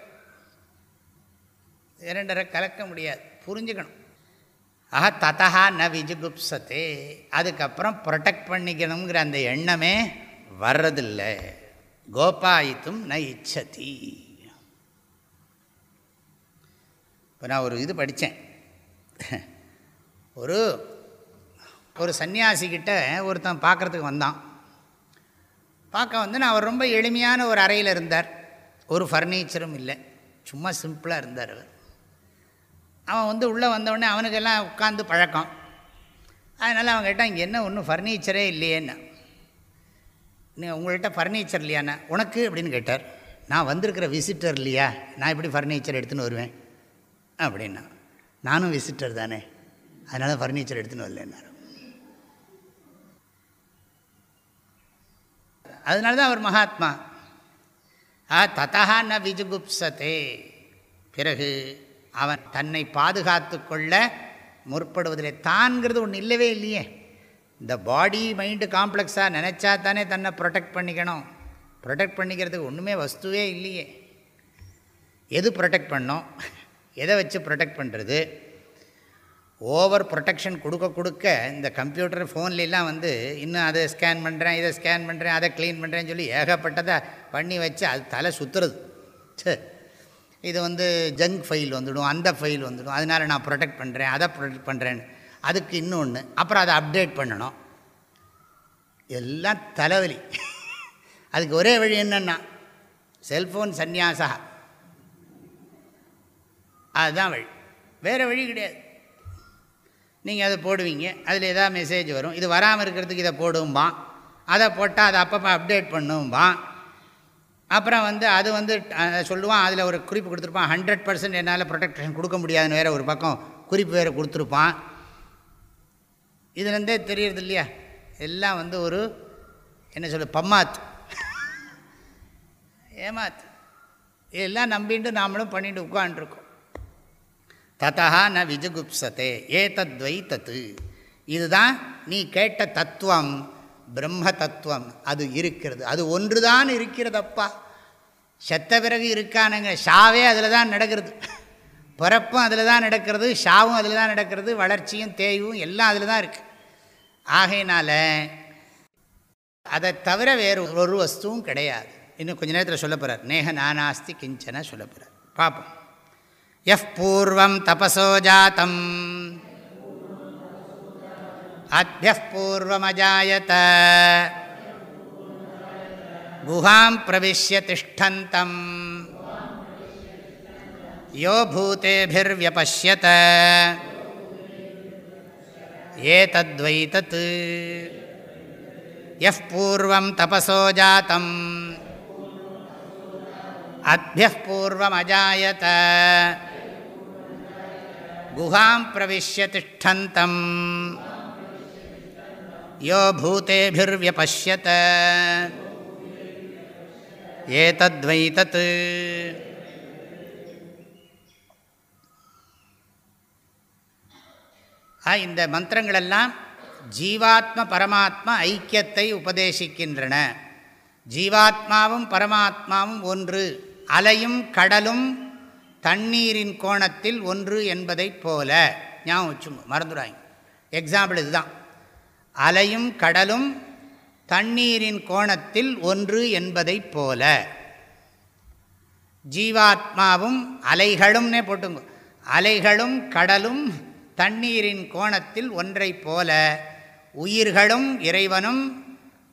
இரண்டரை கலக்க முடியாது. புரிஞ்சுக்கணும். ஆஹா ததா ந விஜுகுப்சத்தே அதுக்கப்புறம் ப்ரொடெக்ட் பண்ணிக்கணுங்கிற அந்த எண்ணமே வர்றதில்லை. கோபாயித்தும் ந இச்சதி. இப்போ நான் ஒரு இது படித்தேன். ஒரு ஒரு சன்னியாசிக்கிட்ட ஒருத்தன் பார்க்குறதுக்கு வந்தான். பார்க்க வந்து நான் அவர் ரொம்ப எளிமையான ஒரு அறையில் இருந்தார். ஒரு ஃபர்னிச்சரும் இல்லை. சும்மா சிம்பிளாக இருந்தார் அவர். அவன் வந்து உள்ளே வந்தவுடனே அவனுக்கெல்லாம் உட்காந்து பழக்கம். அதனால் அவன் கேட்டான் இங்கே என்ன ஒன்றும் ஃபர்னிச்சரே இல்லையேன்னு? நீ உங்கள்கிட்ட ஃபர்னிச்சர் இல்லையாண்ணா? உனக்கு? அப்படின்னு கேட்டார். நான் வந்திருக்கிற விசிட்டர் இல்லையா? நான் எப்படி ஃபர்னிச்சர் எடுத்துன்னு வருவேன்? அப்படின்னா நானும் விசிட்டர் தானே. அதனால் ஃபர்னிச்சர் எடுத்துன்னு வரலன்னாரு. அதனால தான் அவர் மகாத்மா. ஆ ததா ந விஜுகுப்சத்தே பிறகு அவன் தன்னை பாதுகாத்து கொள்ள முற்படுவதில்லை தான்கிறது ஒன்று இல்லவே இல்லையே. இந்த பாடி மைண்டு காம்ப்ளெக்ஸாக நினச்சா தானே தன்னை ப்ரொடெக்ட் பண்ணிக்கணும். ப்ரொடெக்ட் பண்ணிக்கிறதுக்கு ஒன்றுமே வஸ்துவே இல்லையே. எது ப்ரொடெக்ட் பண்ணோம்? எதை வச்சு ப்ரொடெக்ட் பண்ணுறது ஓவர் ப்ரொடெக்ஷன் கொடுக்க கொடுக்க இந்த கம்ப்யூட்டர் ஃபோன்லாம் வந்து இன்னும் அதை ஸ்கேன் பண்ணுறேன் இதை ஸ்கேன் பண்ணுறேன் அதை க்ளீன் பண்ணுறேன்னு சொல்லி ஏகப்பட்டதை பண்ணி வச்சு அது தலை சுற்றுறது சரி இது வந்து ஜங்க் ஃபைல் வந்துடும் அந்த ஃபைல் வந்துடும். அதனால் நான் ப்ரொடெக்ட் பண்ணுறேன் அதை ப்ரொடெக்ட் பண்ணுறேன்னு அதுக்கு இன்னொன்று அப்புறம் அதை அப்டேட் பண்ணணும். எல்லாம் தலைவலி. <laughs> அதுக்கு ஒரே வழி என்னென்னா செல்ஃபோன் சந்நியாசா அதுதான் வழி. வேறு வழி கிடையாது. நீங்கள் அதை போடுவீங்க. அதில் எதாவது மெசேஜ் வரும். இது வராமல் இருக்கிறதுக்கு இதை போடும்பான் அதை போட்டால் அதை அப்பப்போ அப்டேட் பண்ணும்பான் அப்புறம் வந்து அது வந்து சொல்லுவான் அதில் ஒரு குறிப்பு கொடுத்துருப்பான். ஹண்ட்ரட் பர்சன்ட் என்னால் ப்ரொடெக்ஷன் கொடுக்க முடியாதுன்னு வேறு ஒரு பக்கம் குறிப்பு வேறு கொடுத்துருப்பான். இதுலேருந்தே தெரியறது இல்லையா? எல்லாம் வந்து ஒரு என்ன சொல்ல பம்மாத் ஏமாத் இதெல்லாம் நம்பிட்டு நாமளும் பண்ணிட்டு உட்காந்துருக்கோம் ததா ந விஜுகுப்சதே ஏ தத்து. இதுதான் நீ கேட்ட தத்துவம் பிரம்ம தத்துவம். அது இருக்கிறது. அது ஒன்று தான் இருக்கிறதப்பா. செத்த பிறகு இருக்கானுங்க. ஷாவே அதில் தான் நடக்கிறது. பிறப்பும் அதில் தான் நடக்கிறது ஷாவும் அதில் தான் நடக்கிறது வளர்ச்சியும் தேய்வும் எல்லாம் அதில் தான் இருக்குது ஆகையினால் அதை தவிர வேறு ஒரு வஸ்துவும் கிடையாது. இன்னும் கொஞ்ச நேரத்தில் சொல்ல போகிறார் நேக நானாஸ்தி கிஞ்சன சொல்ல போகிறார் பார்ப்போம். எஃப் பூர்வம் தபசோ ஜாத்தம் அத்தியப் பூர்வமஜாயத குஹாம் பிரவிஷ்ய திஷ்டந்தம் யோ பூத்தேபிர்வியபஷ்யத ஏதத்வை தத் எஃப் பூர்வம் தபசோ ஜாத்தம் அத்தியப் குஹாம் பிரவிஷ்ய திஷ்டந்தம் யோ பூத்தேபிர்வியபஷ்யத ஏதத்வை தத் இந்த மந்திரங்களெல்லாம் ஜீவாத்ம பரமாத்மா ஐக்கியத்தை உபதேசிக்கின்றன. ஜீவாத்மாவும் பரமாத்மாவும் ஒன்று. அலையும் கடலும் தண்ணீரின் கோணத்தில் ஒன்று என்பதைப் போல ஞாபகம் வச்சுங்க மறந்துடாங்க எக்ஸாம்பிள் இதுதான். அலையும் கடலும் தண்ணீரின் கோணத்தில் ஒன்று என்பதைப் போல. ஜீவாத்மாவும் அலைகளும்னே போட்டுங்க. அலைகளும் கடலும் தண்ணீரின் கோணத்தில் ஒன்றை போல உயிர்களும் இறைவனும்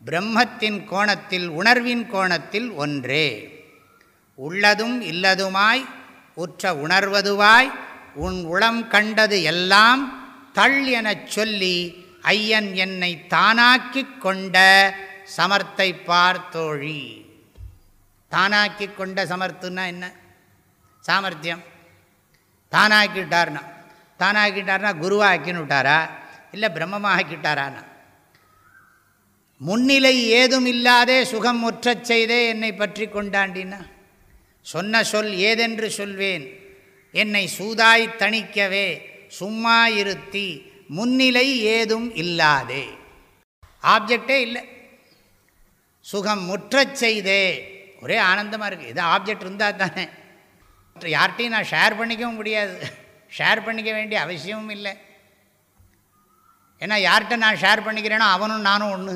பிரம்மத்தின் கோணத்தில் உணர்வின் கோணத்தில் ஒன்றே. உள்ளதும் இல்லதுமாய் உற்ற உணர்வதுவாய் உன் உளம் கண்டது எல்லாம் தள் எனச் சொல்லி ஐயன் என்னை தானாக்கி கொண்ட சமர்த்தை பார்த்தோழி தானாக்கி கொண்ட சமர்த்துன்னா என்ன? சாமர்த்தியம். தானாக்கிட்டார்னா. தானாக்கிட்டார்னா குருவாக்கின்னு விட்டாரா? இல்லை பிரம்மமாக ஆக்கிட்டாரானா முன்னிலை ஏதும் இல்லாதே சுகம் முற்றச் செய்தே என்னை பற்றி கொண்டாண்டினா? சொன்ன சொல் ஏதென்று சொல்வேன்? என்னை சூதாய் தணிக்கவே சும்மா இருத்தி முன்னிலை ஏதும் இல்லாதே. ஆப்ஜெக்டே இல்லை. சுகம் முற்றச் செய்தே. ஒரே ஆனந்தமாக இருக்குது இது ஆப்ஜெக்ட் இருந்தால் தானே. யார்கிட்டையும் நான் ஷேர் பண்ணிக்கவும் முடியாது. ஷேர் பண்ணிக்க வேண்டிய அவசியமும் இல்லை. ஏன்னா யார்கிட்ட நான் ஷேர் பண்ணிக்கிறேனோ அவனும் நானும் ஒன்று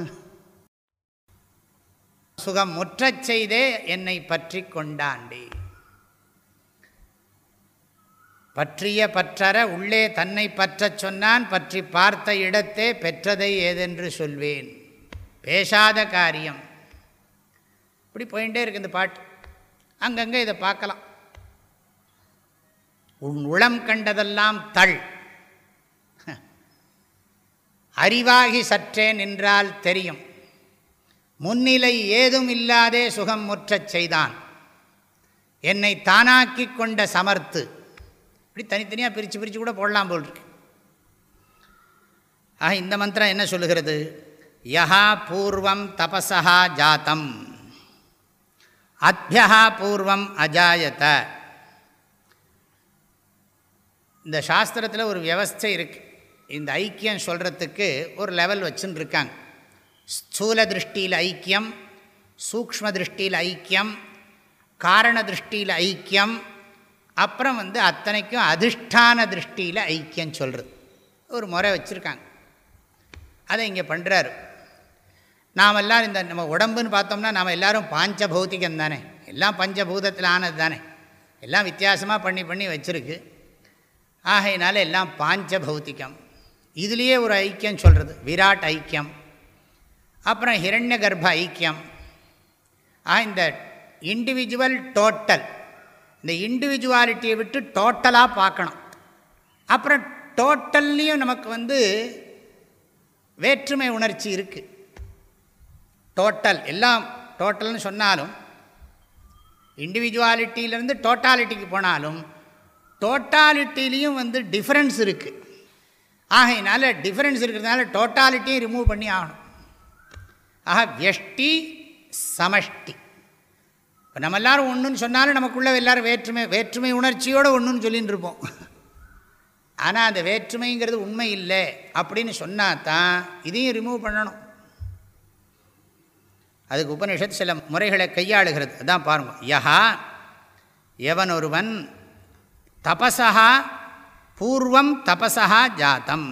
சுகம் முற்றச் செய்தே என்னை பற்றி கொண்டாண்டி. பற்றிய பற்றற உள்ளே தன்னை பற்றச் சொன்னான் பற்றி பார்த்த இடத்தே பெற்றதை ஏதென்று சொல்வேன். பேசாத காரியம். இப்படி போயிட்டே இருக்கு இந்த பாட்டு. அங்கங்கே இதை பார்க்கலாம். உன் உளம் கண்டதெல்லாம் தள். அறிவாகி சற்றே நின்றால் தெரியும். முன்னிலை ஏதும் இல்லாதே சுகம் முற்றச் செய்தான். என்னை தானாக்கி கொண்ட சமர்த்து. இப்படி தனித்தனியாக பிரித்து பிரித்து கூட போடலாம் போல் இருக்கு. ஆக இந்த மந்திரம் என்ன சொல்லுகிறது? யஹா பூர்வம் தபசா ஜாத்தம். அத்தியா பூர்வம் அஜாயத. இந்த சாஸ்திரத்தில் ஒரு வியவஸ்தை இருக்குது இந்த ஐக்கியம் சொல்கிறதுக்கு ஒரு லெவல் வச்சுன்னு இருக்காங்க. ஸ்தூல திருஷ்டியில் ஐக்கியம் சூக்ம திருஷ்டியில் ஐக்கியம் காரண திருஷ்டியில் ஐக்கியம் அப்புறம் வந்து அத்தனைக்கும் அதிஷ்டான திருஷ்டியில் ஐக்கியம் சொல்கிறது ஒரு முறை வச்சுருக்காங்க. அதை இங்கே பண்ணுறாரு நாம் எல்லாம் இந்த நம்ம உடம்புன்னு பார்த்தோம்னா நாம் எல்லோரும் பாஞ்ச பௌத்திகம் தானே. எல்லாம் பஞ்சபூதத்தில் ஆனது தானே. எல்லாம் வித்தியாசமாக பண்ணி பண்ணி வச்சுருக்கு. ஆகையினால எல்லாம் பாஞ்ச பௌத்திகம் இதுலேயே ஒரு ஐக்கியம் சொல்கிறது விராட் ஐக்கியம். அப்புறம் ஹிரண்ய கர்ப்ப ஐக்கியம். ஆ இந்த இண்டிவிஜுவல் டோட்டல் இந்த இண்டிவிஜுவாலிட்டியை விட்டு டோட்டலாக பார்க்கணும். அப்புறம் டோட்டல்லையும் நமக்கு வந்து வேற்றுமை உணர்ச்சி இருக்குது டோட்டல் எல்லாம் டோட்டல்னு சொன்னாலும் இண்டிவிஜுவாலிட்டியிலேருந்து டோட்டாலிட்டிக்கு போனாலும் டோட்டாலிட்டிலையும் வந்து டிஃப்ரென்ஸ் இருக்குது ஆகையினால டிஃப்ரென்ஸ் இருக்கிறதுனால டோட்டாலிட்டியும் ரிமூவ் பண்ணி ஆகணும். ஆக வியஷ்டி சமஷ்டி. இப்போ நம்ம எல்லோரும் ஒன்றுன்னு சொன்னாலும் நமக்குள்ளே எல்லோரும் வேற்றுமை வேற்றுமை உணர்ச்சியோடு ஒன்றுன்னு சொல்லின்னு இருப்போம். ஆனால் அந்த வேற்றுமைங்கிறது உண்மை இல்லை அப்படின்னு சொன்னால் தான் இதையும் ரிமூவ் பண்ணணும். அதுக்கு உபனிஷத் சில முறைகளை கையாளுகிறது. அதான் பாருங்கள் யஹா எவன் ஒருவன் தபசா பூர்வம் தபசா ஜாத்தம்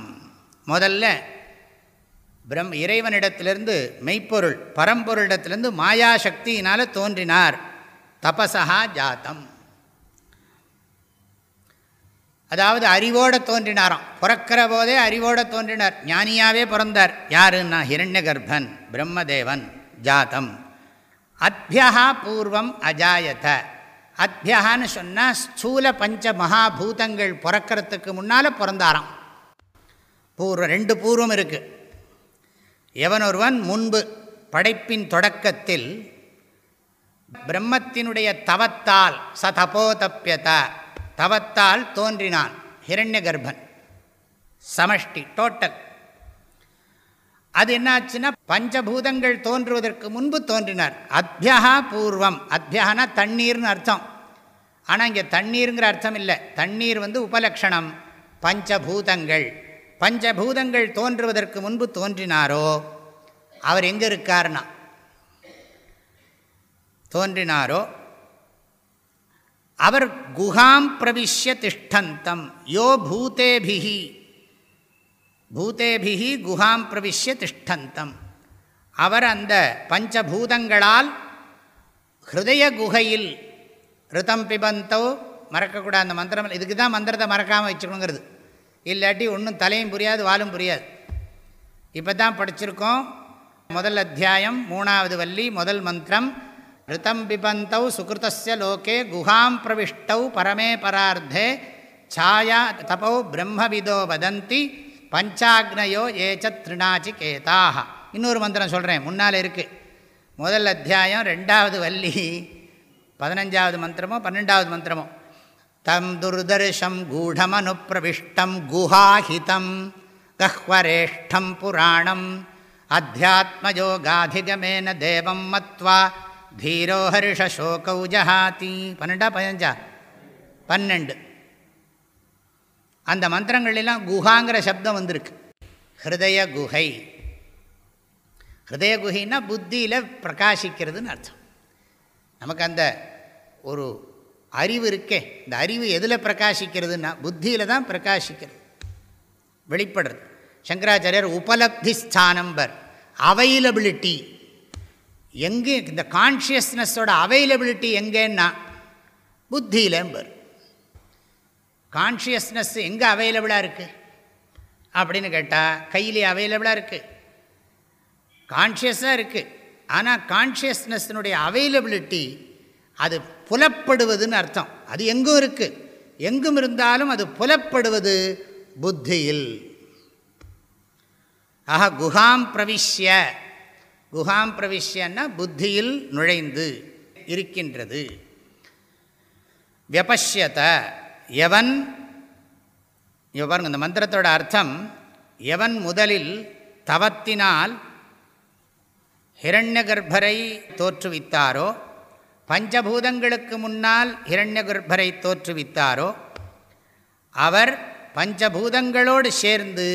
முதல்ல பிரம் இறைவனிடத்திலிருந்து மெய்ப்பொருள் பரம்பொருளிடத்திலிருந்து மாயாசக்தியினால் தோன்றினார். தபசா ஜாத்தம் அதாவது அறிவோடு தோன்றினாராம். பிறக்கிற போதே அறிவோடு தோன்றினார். ஞானியாகவே பிறந்தார். யாருன்னா ஹிரண்ய கர்ப்பன் பிரம்மதேவன் ஜாத்தம் அத்தியா பூர்வம் அஜாயத. அத்தியான்னு சொன்னால் ஸ்தூல பஞ்ச மகாபூதங்கள் பிறக்கிறதுக்கு முன்னால் பிறந்தாராம். பூர்வம் ரெண்டு பூர்வம் இருக்குது எவன் ஒருவன் முன்பு படைப்பின் தொடக்கத்தில் பிரம்மத்தினுடைய தவத்தால் ச தவத்தால் தோன்றினான். ஹிரண்ய கர்ப்பன் சமஷ்டி டோட்டல். அது என்னாச்சுன்னா பஞ்சபூதங்கள் தோன்றுவதற்கு முன்பு தோன்றினார். அத்தியா பூர்வம். அத்தியானா தண்ணீர்னு அர்த்தம். ஆனால் இங்கே தண்ணீருங்கிற அர்த்தம் இல்லை. தண்ணீர் வந்து உபலக்ஷணம். பஞ்சபூதங்கள். பஞ்சபூதங்கள் தோன்றுவதற்கு முன்பு தோன்றினாரோ? அவர் எங்கே இருக்கார்னா? தோன்றினாரோ? அவர் குஹாம் பிரவிஷ்ய திஷ்டந்தம். யோ பூதேபிகி பூதேபிகி குஹாம் பிரவிஷ்ய திஷ்டந்தம். அவர் அந்த பஞ்சபூதங்களால் ஹிருதய குகையில் ரிதம் பிபந்தோ மறக்கக்கூடாது அந்த மந்திரம். இதுக்கு தான் மந்திரத்தை மறக்காமல் வச்சுக்கணுங்கிறது. இல்லாட்டி ஒன்றும் தலையும் புரியாது வாலும் புரியாது. இப்போ தான் படிச்சிருக்கோம். முதல் அத்தியாயம் மூணாவது வள்ளி முதல் மந்திரம். ரிதம் பிபந்தௌ சுகிருத்திய லோகே குஹாம் பிரவிஷ்டௌ பரமே பரார்த்தே. சாயா தபௌ பிரம்மவிதோ வதந்தி பஞ்சாக்னயோ ஏச்ச திருணாச்சிகேதாக இன்னொரு மந்திரம் சொல்கிறேன் முன்னால் இருக்குது முதல் அத்தியாயம் ரெண்டாவது வள்ளி பதினஞ்சாவது மந்திரமோ பன்னெண்டாவது மந்திரமோ. தம் துர்தர்ஷம் கூடமனுப்பிரவிஷ்டம் குஹாஹிதம் கஹ்வரேஷ்டம் புராணம் அத்தியாத்மயோகாதிகமேன தேவம் மத்வா தீரோ ஹர்ஷசோகௌ ஜஹாதி பன்னெண்டா பதினஞ்சா? பன்னெண்டு. அந்த மந்திரங்கள்லாம் குஹாங்கிற சப்தம் வந்திருக்கு. ஹிருதய குஹை ஹிருதய குஹைன்னா புத்தியில் பிரகாசிக்கிறதுன்னு அர்த்தம். நமக்கு அந்த ஒரு அறிவு இருக்கே. இந்த அறிவு எதில் பிரகாசிக்கிறதுனா புத்தியில் தான் பிரகாசிக்கிறது. வெளிப்படுறது. சங்கராச்சாரியர் உபலப்தி ஸ்தானம்பர் அவைலபிலிட்டி. எங்கே இந்த கான்ஷியஸ்னஸோட அவைலபிலிட்டி எங்கேன்னா புத்தியிலம்பர். கான்ஷியஸ்னஸ் எங்கே அவைலபிளாக இருக்குது அப்படின்னு கேட்டால் கையிலே அவைலபிளாக இருக்குது கான்ஷியஸாக இருக்குது ஆனால் கான்ஷியஸ்னஸ்னுடைய அவைலபிலிட்டி அது புலப்படுவதுன்னு அர்த்தம். அது எங்கும் இருக்குது எங்கும் இருந்தாலும் அது புலப்படுவது புத்தியில். ஆக குஹாம் பிரவிஷ்ய. குஹாம் பிரவிஷ்யன்னா புத்தியில் நுழைந்து இருக்கின்றது. வியபஷ்யத எவன் பாருங்க இந்த மந்திரத்தோட அர்த்தம் எவன் முதலில் தவத்தினால் ஹிரண்ய கர்ப்பரை தோற்றுவித்தாரோ பஞ்சபூதங்களுக்கு முன்னால் ஹிரண்ய கர்ப்பரை தோற்றுவித்தாரோ? அவர் பஞ்சபூதங்களோடு சேர்ந்து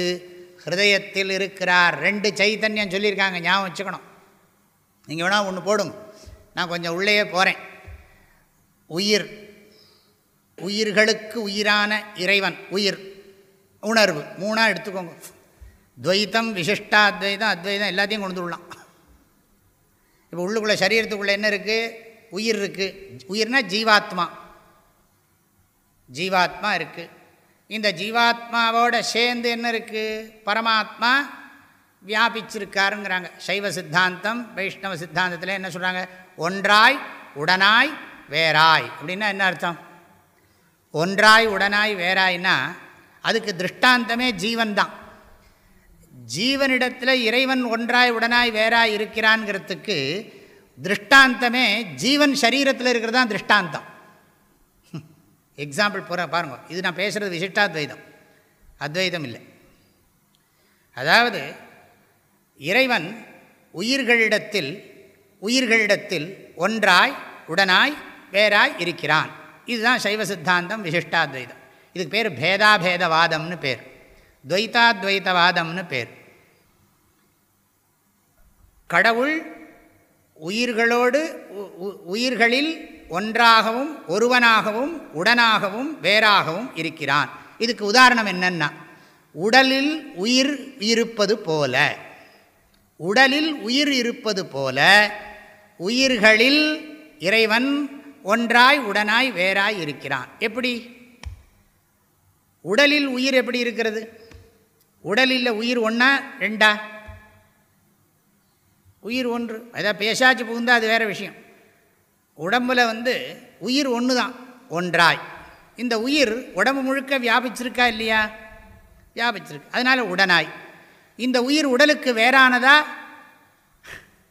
ஹிருதயத்தில் இருக்கிறார். ரெண்டு சைத்தன்யம் சொல்லியிருக்காங்க ஞாபகம் வச்சுக்கணும். நீங்கள் வேணால் ஒன்று போடுங்க. நான் கொஞ்சம் உள்ளேயே போகிறேன் உயிர். உயிர்களுக்கு உயிரான இறைவன். உயிர். உணர்வு. மூணாக எடுத்துக்கோங்க. துவைத்தம் விசிஷ்டாத்வைதம் அத்வைதம் எல்லாத்தையும் கொண்டு விடலாம் இப்போ உள்ளுக்குள்ளே சரீரத்துக்குள்ளே என்ன இருக்குது உயிர் இருக்குது உயிர்னா ஜீவாத்மா. ஜீவாத்மா இருக்குது இந்த ஜீவாத்மாவோட சேர்ந்து என்ன இருக்குது பரமாத்மா வியாபிச்சிருக்காருங்கிறாங்க. சைவ சித்தாந்தம் வைஷ்ணவ சித்தாந்தத்தில் என்ன சொல்கிறாங்க ஒன்றாய் உடனாய் வேறாய். அப்படின்னா என்ன அர்த்தம்? ஒன்றாய் உடனாய் வேறாய்னா அதுக்கு திருஷ்டாந்தமே ஜீவன் தான் ஜீவனிடத்தில் இறைவன் ஒன்றாய் உடனாய் வேறாய் இருக்கிறான்ங்கிறதுக்கு திருஷ்டாந்தமே ஜீவன் சரீரத்தில் இருக்கிறது தான் திருஷ்டாந்தம். எக்ஸாம்பிள் போகிற பாருங்கள் இது நான் பேசுகிறது விசிஷ்டாத்வைதம் அத்வைதம். இல்லை. அதாவது இறைவன் உயிர்களிடத்தில் உயிர்களிடத்தில் ஒன்றாய் உடனாய் வேறாய் இருக்கிறான். இதுதான் சைவ சித்தாந்தம் விசிஷ்டாத்வைதம் இதுக்கு பேர் பேதாபேதவாதம்னு பேர். துவைத்தாத்வைத்தவாதம்னு பேர். கடவுள் உயிர்களோடு உயிர்களில் ஒன்றாகவும் ஒருவனாகவும் உடனாகவும் வேறாகவும் இருக்கிறான். இதுக்கு உதாரணம் என்னன்னா உடலில் உயிர் இருப்பது போல உடலில் உயிர் இருப்பது போல உயிர்களில் இறைவன் ஒன்றாய் உடனாய் வேறாய் இருக்கிறான். எப்படி? உடலில் உயிர் எப்படி இருக்கிறது? உடலில் உயிர் ஒன்றா ரெண்டா? உயிர் ஒன்று. அதாவது பேசாச்சு புகுந்தால் அது வேறு விஷயம். உடம்பில் வந்து உயிர் ஒன்று தான் ஒன்றாய். இந்த உயிர் உடம்பு முழுக்க வியாபிச்சிருக்கா இல்லையா? வியாபிச்சிருக்கு. அதனால் உடனாய். இந்த உயிர் உடலுக்கு வேறானதா?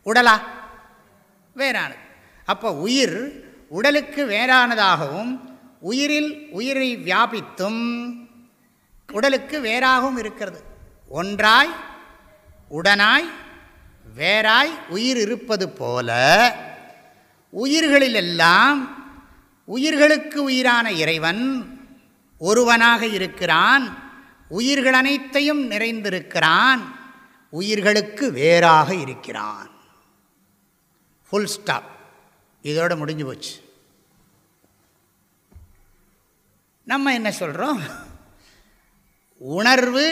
உடலா? வேறானது. அப்போ உயிர் உடலுக்கு வேறானதாகவும் உயிரில் உயிரை வியாபித்தும் உடலுக்கு வேறாகவும் இருக்கிறது. ஒன்றாய் உடனாய் வேறாய் உயிர் இருப்பது போல உயிர்களிலெல்லாம் உயிர்களுக்கு உயிரான இறைவன் ஒருவனாக இருக்கிறான். உயிர்கள் அனைத்தையும் நிறைந்திருக்கிறான். உயிர்களுக்கு வேறாக இருக்கிறான். ஃபுல் ஸ்டாப் இதோடு முடிஞ்சு போச்சு. நம்ம என்ன சொல்கிறோம் உணர்வு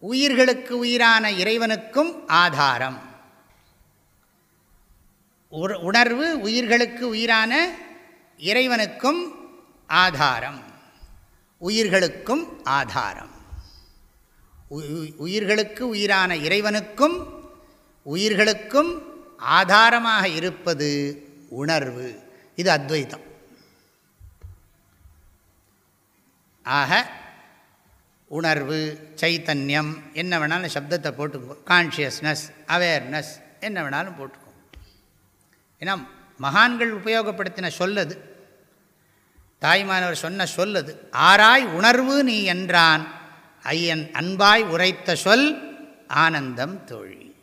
உயிர்களுக்கு உயிரான இறைவனுக்கும் ஆதாரம். உணர்வு உயிர்களுக்கு உயிரான இறைவனுக்கும் ஆதாரம். உயிர்களுக்கும் ஆதாரம். உயிர்களுக்கு உயிரான இறைவனுக்கும் உயிர்களுக்கும் ஆதாரமாக இருப்பது உணர்வு. இது அத்வைதம். ஆக உணர்வு சைத்தன்யம் என்ன வேணாலும் சப்தத்தை போட்டுக்கோ. கான்ஷியஸ்னஸ் அவேர்னஸ் என்ன வேணாலும் போட்டுக்கோ. ஏன்னா மகான்கள் உபயோகப்படுத்தின சொல்லது. தாய்மானவர் சொன்ன சொல்லது. ஆராய் உணர்வு நீ என்றான். ஐயன் அன்பாய் உரைத்த சொல் ஆனந்தம் தோழி.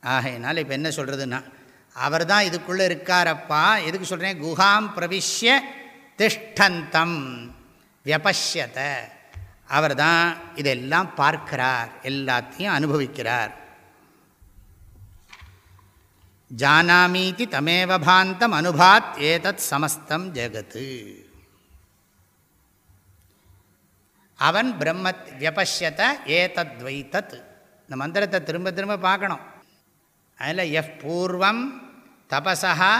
ஆகையினால் இப்போ என்ன சொல்கிறதுன்னா அவர் தான் இதுக்குள்ளே இருக்காரப்பா. எதுக்கு சொல்கிறேன் குஹாம் பிரவிஷ்ய திஷ்டந்தம். வியபஷ்யத. அவர் தான் இதெல்லாம் பார்க்கிறார் எல்லாத்தையும் அனுபவிக்கிறார். ஜானாமீதி தமேவ பாந்தம் அனுபாத் ஏதத் சமஸ்தம் ஜெகத்து. அவன் பிரம்மத் வியபஷ்யத ஏதத் வைத்தத் இந்த மந்திரத்தை திரும்ப திரும்ப பார்க்கணும். அதில் எஃப் பூர்வம் தபசா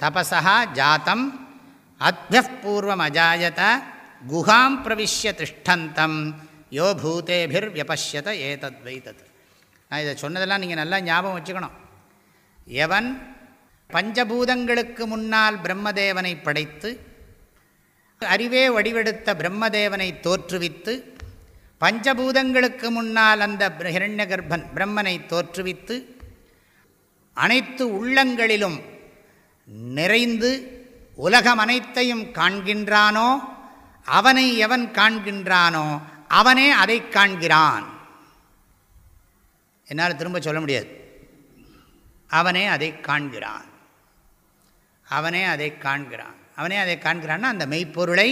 தபசா ஜாத்தம் அத்யப் பூர்வம் அஜாயத குஹாம் பிரவிஷ்ய திஷ்டந்தம் யோ பூதேபிர் வியபஷ்யத ஏதத் வைத்தது நான் இதை சொன்னதெல்லாம் நீங்கள் நல்லா ஞாபகம் வச்சுக்கணும். எவன் பஞ்சபூதங்களுக்கு முன்னால் பிரம்மதேவனை படைத்து அறிவே வடிவெடுத்த பிரம்மதேவனை தோற்றுவித்து பஞ்சபூதங்களுக்கு முன்னால் அந்த ஹிரண்ய கர்ப்பன் பிரம்மனை தோற்றுவித்து அனைத்து உள்ளங்களிலும் நிறைந்து உலகம் அனைத்தையும் காண்கின்றானோ? அவனை எவன் காண்கின்றானோ? அவனே அதை காண்கிறான். என்னால் திரும்ப சொல்ல முடியாது. அவனே அதை காண்கிறான். அவனே அதை காண்கிறான். அவனே அதை காண்கிறான்னா அந்த மெய்ப்பொருளை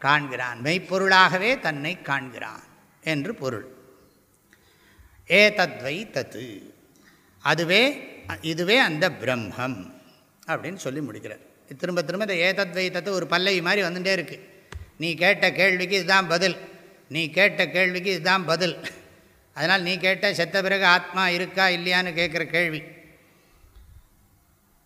காண்கிறான். மெய்ப்பொருளாகவே தன்னை காண்கிறான் என்று பொருள். ஏ தத்வை தத்து. அதுவே இதுவே அந்த பிரம்மம் அப்படின்னு சொல்லி முடிக்கிறார். திரும்ப திரும்ப இந்த ஏதத்வை தத்து ஒரு பல்லவி மாதிரி வந்துகிட்டே இருக்குது நீ கேட்ட கேள்விக்கு இதுதான் பதில். நீ கேட்ட கேள்விக்கு இதுதான் பதில். அதனால் நீ கேட்ட செத்த பிறகு ஆத்மா இருக்கா இல்லையான்னு கேட்குற கேள்வி.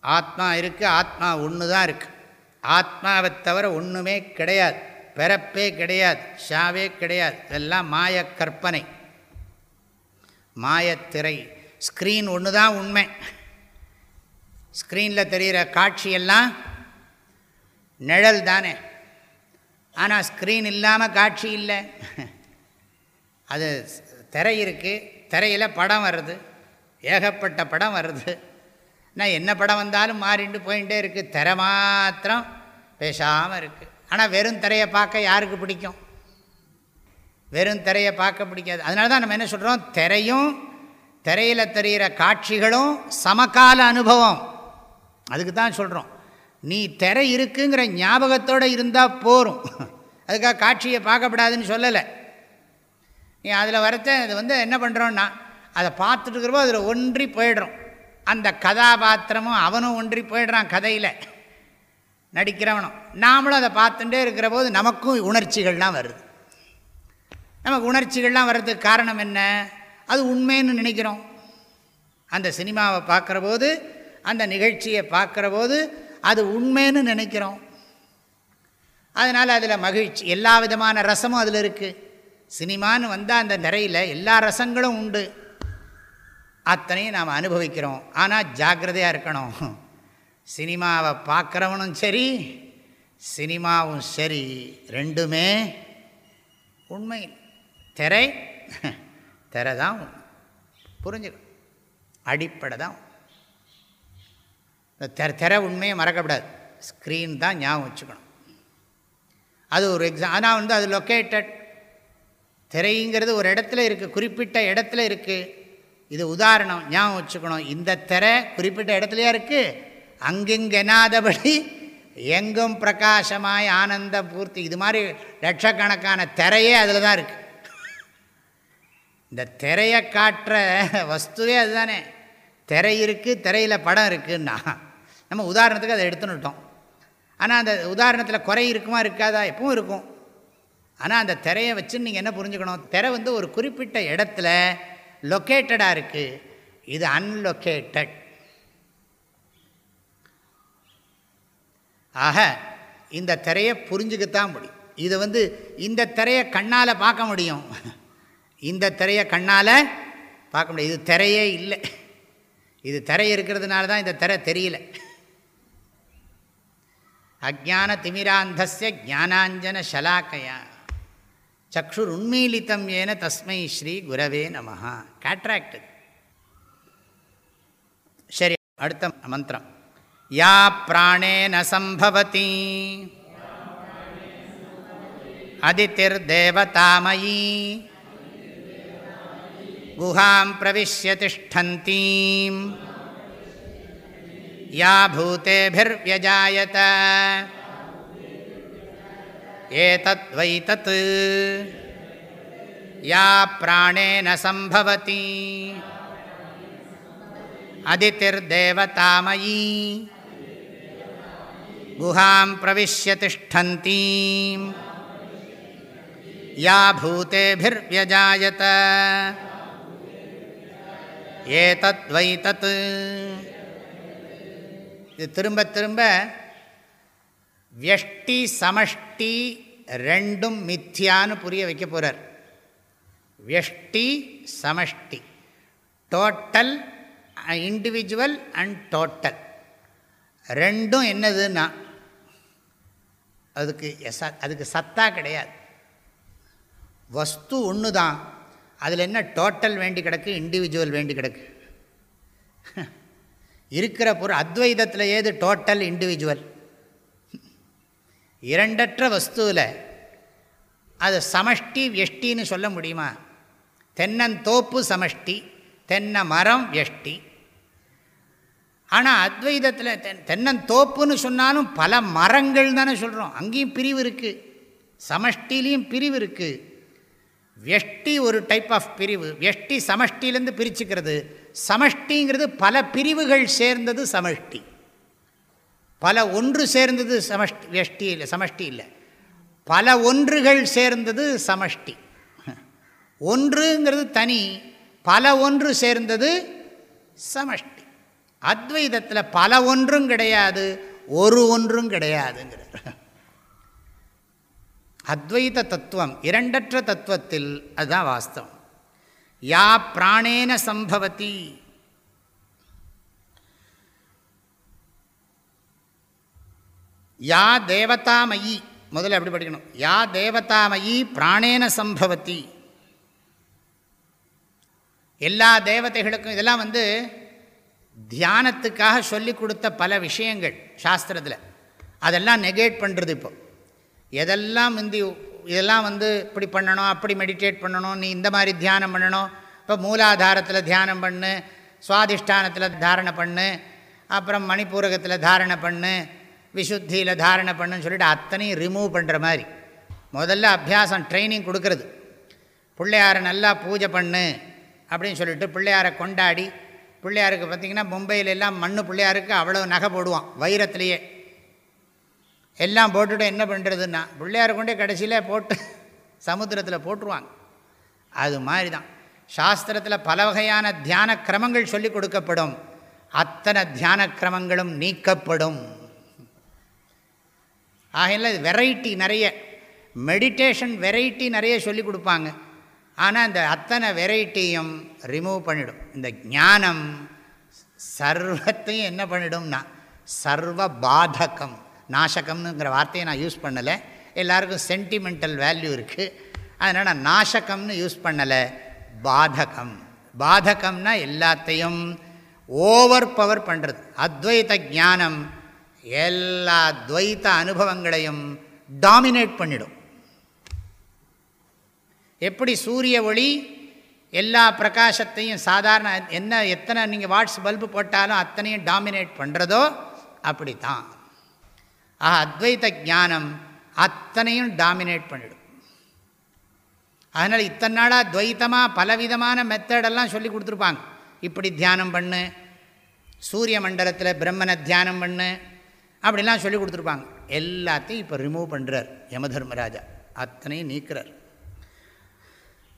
ஆத்மா இருக்குது ஆத்மா ஒன்று தான் இருக்குது ஆத்மாவை தவிர ஒன்றுமே கிடையாது. பிறப்பே கிடையாது ஷாவே கிடையாது. இதெல்லாம் மாய கற்பனை. மாயத்திரை ஸ்க்ரீன் ஒன்று தான் உண்மை. ஸ்க்ரீனில் தெரிகிற காட்சியெல்லாம் நிழல் தானே? ஆனால் ஸ்க்ரீன் இல்லாமல் காட்சி இல்லை. அது திரை இருக்குது திரையில் படம் வருது. ஏகப்பட்ட படம் வருது. நான் என்ன படம் வந்தாலும் மாறிண்டு போயிட்டே இருக்குது திரை மாத்திரம் பேசாமல் இருக்குது ஆனால் வெறும் திரையை பார்க்க யாருக்கு பிடிக்கும்? வெறும் திரையை பார்க்க பிடிக்காது. அதனால தான் நம்ம என்ன சொல்கிறோம் திரையும் திரையில் தெரிகிற காட்சிகளும் சமகால அனுபவம். அதுக்கு தான் சொல்கிறோம் நீ திரை இருக்குங்கிற ஞாபகத்தோடு இருந்தால் போகும் அதுக்காக காட்சியை பார்க்கப்படாதுன்னு சொல்லலை. நீ அதில் வரத்த அது வந்து என்ன பண்ணுறோன்னா அதை பார்த்துட்டுருக்கிறப்போ அதில் ஒன்றி போயிடுறோம். அந்த கதாபாத்திரமும் அவனும் ஒன்றி போயிடுறான் கதையில். நடிக்கிறவனும். நாமளும் அதை பார்த்துட்டே இருக்கிற போது நமக்கும் உணர்ச்சிகள்லாம் வருது. நமக்கு உணர்ச்சிகள்லாம் வர்றதுக்கு காரணம் என்ன? அது உண்மைன்னு நினைக்கிறோம். அந்த சினிமாவை பார்க்குற போது அந்த நிகழ்ச்சியை பார்க்குற போது அது உண்மைன்னு நினைக்கிறோம். அதனால் அதில் மகிழ்ச்சி. எல்லா விதமான ரசமும் அதில் இருக்குது சினிமான்னு வந்தால் அந்த நிறையில் எல்லா ரசங்களும் உண்டு. அத்தனையும் நாம் அனுபவிக்கிறோம். ஆனால் ஜாக்கிரதையாக இருக்கணும். சினிமாவை பார்க்குறவனும் சரி சினிமாவும் சரி ரெண்டுமே உண்மை. திரை திரை தான் புரிஞ்சுக்கணும். அடிப்படை தான். இந்த தெர திரை உண்மையை மறக்கப்படாது ஸ்க்ரீன் தான் ஞாபகம் வச்சுக்கணும். அது ஒரு எக்ஸாம் ஆனால் வந்து அது லொக்கேட்டட் திரைங்கிறது ஒரு இடத்துல இருக்குது குறிப்பிட்ட இடத்துல இருக்குது இது உதாரணம் ஞாபகம் வச்சுக்கணும். இந்த திரை குறிப்பிட்ட இடத்துலையா இருக்குது அங்கெங்கெனாதபடி எங்கும் பிரகாசமாய் ஆனந்த பூர்த்தி. இது மாதிரி லட்சக்கணக்கான திரையே அதில் தான் இருக்குது இந்த திரையை காட்டுற வஸ்துவே அதுதானே. திரை இருக்குது திரையில் படம் இருக்குன்னா. நம்ம உதாரணத்துக்கு அதை எடுத்துன்னுட்டோம் ஆனால் அந்த உதாரணத்தில் குறை இருக்குமா இருக்காதா? எப்பவும் இருக்கும். ஆனால் அந்த திரையை வச்சு நீங்கள் என்ன புரிஞ்சுக்கணும்? திரை வந்து ஒரு குறிப்பிட்ட இடத்துல லொக்கேட்டடாக இருக்குது இது அன்லொக்கேட்டட் ஆக இந்த திரையை புரிஞ்சுக்கத்தான் முடியும். இதை வந்து இந்த திரையை கண்ணால் பார்க்க முடியும். இந்த திரையை கண்ணால் பார்க்க முடியும். இது திரையே இல்லை. இது திரை இருக்கிறதுனால தான் இந்த திரை தெரியல. அஜான திமிராந்தஸ்ய ஜானாஞ்சன ஷலாக்கையா சக்ஷுர் உண்மீலித்தம் ஏன தஸ்மை ஸ்ரீ குரவே நமஹா. கேட்ராக்ட் சரி அடுத்த மந்திரம். யா பிராணேன சம்பவதி. அதிர்தேவதாமயி குஹாம் பிரவிஷ்ய திஷ்டந்தீம் या भूतेभिर्व्यजायत एतद्वै तत् या प्राणेन सम्भवति अदितिर्देवतामयी गुहां प्रविश्य तिष्ठन्तीं या भूतेभिर्व्यजायत एतद्वै तत् இது திரும்ப திரும்ப வியஷ்டி சமஷ்டி ரெண்டும் மித்தியான்னு புரிய வைக்க போகிறார் வியஷ்டி சமஷ்டி. டோட்டல் இண்டிவிஜுவல் அண்ட் டோட்டல் ரெண்டும் என்னதுன்னா அதுக்கு எச அதுக்கு சத்தா கிடையாது. வஸ்து ஒன்று தான் அதில் என்ன டோட்டல் வேண்டி கிடக்கு இண்டிவிஜுவல் வேண்டி கிடக்கு. இருக்கிற பொருள் அத்வைதத்தில் ஏது டோட்டல் இண்டிவிஜுவல் இரண்டற்ற வஸ்துவில் அது சமஷ்டி வியஷ்டின்னு சொல்ல முடியுமா? தென்னந்தோப்பு சமஷ்டி தென்னை மரம் வியஷ்டி. ஆனால் அத்வைதத்தில் தென் தென்னந்தோப்புன்னு சொன்னாலும் பல மரங்கள் தானே சொல்கிறோம் அங்கேயும் பிரிவு இருக்குது சமஷ்டிலையும் பிரிவு இருக்குது வெஷ்டி ஒரு டைப் ஆஃப் பிரிவு. வெஷ்டி சமஷ்டிலேருந்து பிரிச்சுக்கிறது. சமஷ்டிங்கிறது பல பிரிவுகள் சேர்ந்தது சமஷ்டி. பல ஒன்று சேர்ந்தது சமஷ்டி வெஷ்டி இல்லை சமஷ்டி இல்லை. பல ஒன்றுகள் சேர்ந்தது சமஷ்டி. ஒன்றுங்கிறது தனி பல ஒன்று சேர்ந்தது சமஷ்டி. அத்வைதத்தில் பல ஒன்றும் கிடையாது ஒரு ஒன்றும் கிடையாதுங்கிறது. அத்வைத தத்துவம் இரண்டற்ற தத்துவத்தில் அதுதான் வாஸ்தவம். யா பிராணேன சம்பவதி. யா தேவதாமயி முதல்ல எப்படி படிக்கணும்? யா தேவதாமயி பிராணேன சம்பவதி. எல்லா தேவதைகளுக்கும் இதெல்லாம் வந்து தியானத்துக்காக சொல்லி கொடுத்த பல விஷயங்கள் சாஸ்திரத்தில். அதெல்லாம் நெகேட் பண்ணுறது இப்போது எதெல்லாம் இந்த இதெல்லாம் வந்து இப்படி பண்ணணும் அப்படி மெடிடேட் பண்ணணும் நீ இந்த மாதிரி தியானம் பண்ணணும் இப்போ மூலாதாரத்தில் தியானம் பண்ணு சுவாதிஷ்டானத்தில் தாரணை பண்ணு அப்புறம் மணிப்பூரகத்தில் தாரணை பண்ணு விசுத்தியில் தாரணை பண்ணுன்னு சொல்லிட்டு அத்தனையும் ரிமூவ் பண்ணுற மாதிரி. முதல்ல அபியாசம் ட்ரைனிங் கொடுக்கறது. பிள்ளையாரை நல்லா பூஜை பண்ணு அப்படின்னு சொல்லிட்டு பிள்ளையாரை கொண்டாடி பிள்ளையாருக்கு பார்த்திங்கன்னா மும்பையில் எல்லாம் மண்ணு பிள்ளையாருக்கு அவ்வளோ நகை போடுவான் வைரத்துலேயே. எல்லாம் போட்டுவிட்டு என்ன பண்ணுறதுன்னா பிள்ளையார் கொண்டே கடைசியில் போட்டு சமுத்திரத்தில் போட்டுருவாங்க. அது மாதிரி தான் சாஸ்திரத்தில் பல வகையான தியான கிரமங்கள் சொல்லி கொடுக்கப்படும். அத்தனை தியான கிரமங்களும் நீக்கப்படும். ஆகையில் வெரைட்டி நிறைய மெடிடேஷன் வெரைட்டி நிறைய சொல்லி கொடுப்பாங்க. ஆனால் இந்த அத்தனை வெரைட்டியும் ரிமூவ் பண்ணிடும். இந்த ஞானம் சர்வத்தையும் என்ன பண்ணிடும்னா சர்வ பாதகம். நாசகம்னுங்கிற வார்த்தையை நான் யூஸ் பண்ணலை. எல்லாருக்கும் சென்டிமெண்டல் வேல்யூ இருக்குது அதனால் நான் நாசகம்னு யூஸ் பண்ணலை. பாதகம். பாதகம்னா எல்லாத்தையும் ஓவர் பவர் பண்ணுறது அத்வைத ஞானம் எல்லா துவைத்த அனுபவங்களையும் டாமினேட் பண்ணிடும். எப்படி சூரிய ஒளி எல்லா பிரகாசத்தையும் சாதாரண என்ன எத்தனை நீங்கள் வாட்ஸ் பல்பு போட்டாலும் அத்தனையும் டாமினேட் பண்ணுறதோ அப்படி தான் ஆஹா அத்வைத ஞானம் அத்தனையும் டாமினேட் பண்ணிடும். அதனால் இத்தனை நாளாக துவைத்தமாக பலவிதமான மெத்தடெல்லாம் சொல்லி கொடுத்துருப்பாங்க. இப்படி தியானம் பண்ணு சூரிய மண்டலத்தில் பிரம்மனை தியானம் பண்ணு அப்படிலாம் சொல்லி கொடுத்துருப்பாங்க. எல்லாத்தையும் இப்போ ரிமூவ் பண்ணுறார் யமதர்மராஜா அத்தனையும் நீக்கிறார்.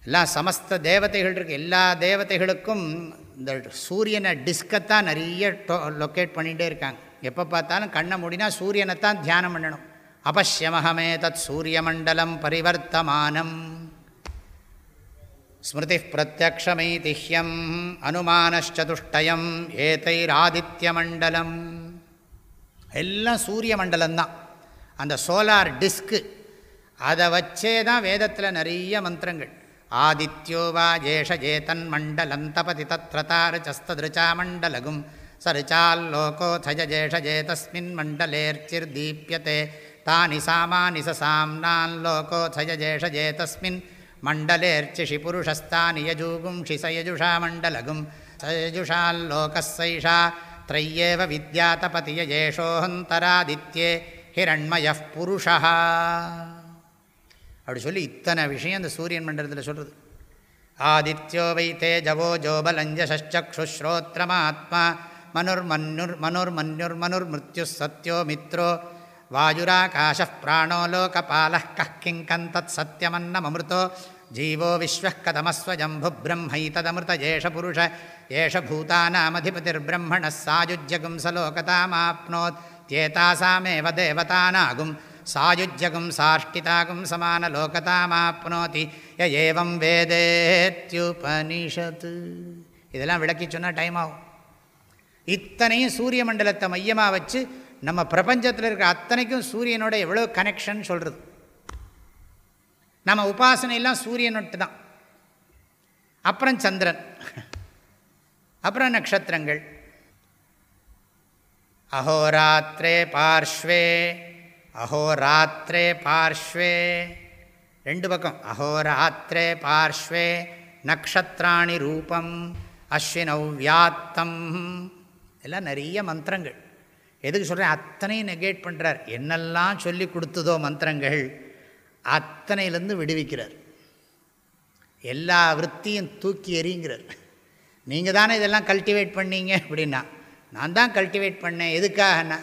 எல்லாம் சமஸ்த தேவதைகள் இருக்குது எல்லா தேவதைகளுக்கும் இந்த சூரியனை டிஸ்கத்தான் நிறைய டொ லொக்கேட் பண்ணிகிட்டே இருக்காங்க. எப்போ பார்த்தாலும் கண்ணை மூடினா சூரியனை தான் தியானம் பண்ணணும். அபஷ்யமஹமே தத் சூரியமண்டலம் பரிவர்த்தமானம். ஸ்மிருதி பிரத்யக்ஷமைதிஹ்யம் அனுமானச்சதுஷ்டயம் ஏதைராதித்யமண்டலம். எல்லாம் சூரிய மண்டலம்தான் அந்த சோலார் டிஸ்க்கு அதை வச்சே தான் வேதத்தில் நிறைய மந்திரங்கள். ஆதித்யோ வா ஜேஷஜேதன் மண்டலம் தபதி தத்ரதாரச்சஸ்ததிருச்சா மண்டலகும். சரிச்சால்லோகோதய ஜேஷஜேதஸ்மின் மண்டலேர்ச்சிர்தீப்யते தானி சாமானி சாம்னான் லோகோதய ஜேஷஜேதஸ்மின் மண்டலேர்ச்சிஷி புருஷஸ்தானி யஜூகும்ஷி சயஜுஷா மண்டலகும் சயஜுஷால்லோகஸ்ஸைஷா த்ரையேவ வித்யாதபதிய ஏஷோஹந்தராதித்யே ஹிரண்மய புருஷா அப்படி சொல்லி இத்தனை விஷயம் இந்த சூரியன் மண்டலத்தில் சொல்கிறது ஆதித்யோ வை தேஜவோ ஜோபலஞ்சசச்சுஸ்ரோத்திரமாத்மா மனுர்மன்யுர் மனுர்மன்யுர் மனுர்மிருத்யு சத்யோ மித்ரோ வாயுராகாஷ பிராணோ லோகபால கிங் தத் சத்தியமன்னமமிருதோ ஜீவோ விஸ்வக்கதமஸ்வஜம்புபிரம்மைததமிருத ஏஷ புருஷ ஏஷ பூதானாமதிபதிர்பிரம்மண சாயுஜ்யகும் சலோகதாமாப்னோத் தியேதாசாமேவ தேவதானாகும் சாயுஜ்யகும் சாஷ்டிதாகும் சமானலோகதாமாப்னோதி ய ஏவம் வேதேத்யுபனிஷத்து இதெல்லாம் விளக்கி சொன்னால் டைம் ஆகும் இத்தனையும் சூரிய மண்டலத்தை மையமாக வச்சு நம்ம பிரபஞ்சத்தில் இருக்கிற அத்தனைக்கும் சூரியனோட எவ்வளோ கனெக்ஷன் சொல்கிறது நம்ம உபாசனையெல்லாம் சூரியனொட்டு தான். அப்புறம் சந்திரன். அப்புறம் நட்சத்திரங்கள். அஹோராத்திரே பார்ஷ்வே. அஹோராத்திரே பார்ஷ்வே. ரெண்டு பக்கம். அஹோராத்திரே பார்ஷ்வே. நக்ஷத்ராணி ரூபம். அஸ்வினௌ வியாத்தம் எல்லாம் நிறைய மந்திரங்கள். எதுக்கு சொல்கிறேன் அத்தனையும் நெகேட் பண்ணுறார் என்னெல்லாம் சொல்லி கொடுத்ததோ மந்திரங்கள் அத்தனையிலேருந்து விடுவிக்கிறார். எல்லா விற்த்தியும் தூக்கி எறிங்கிறார் நீங்கள் தானே இதெல்லாம் கல்டிவேட் பண்ணீங்க அப்படின்னா நான் தான் கல்டிவேட் பண்ணேன். எதுக்காகனா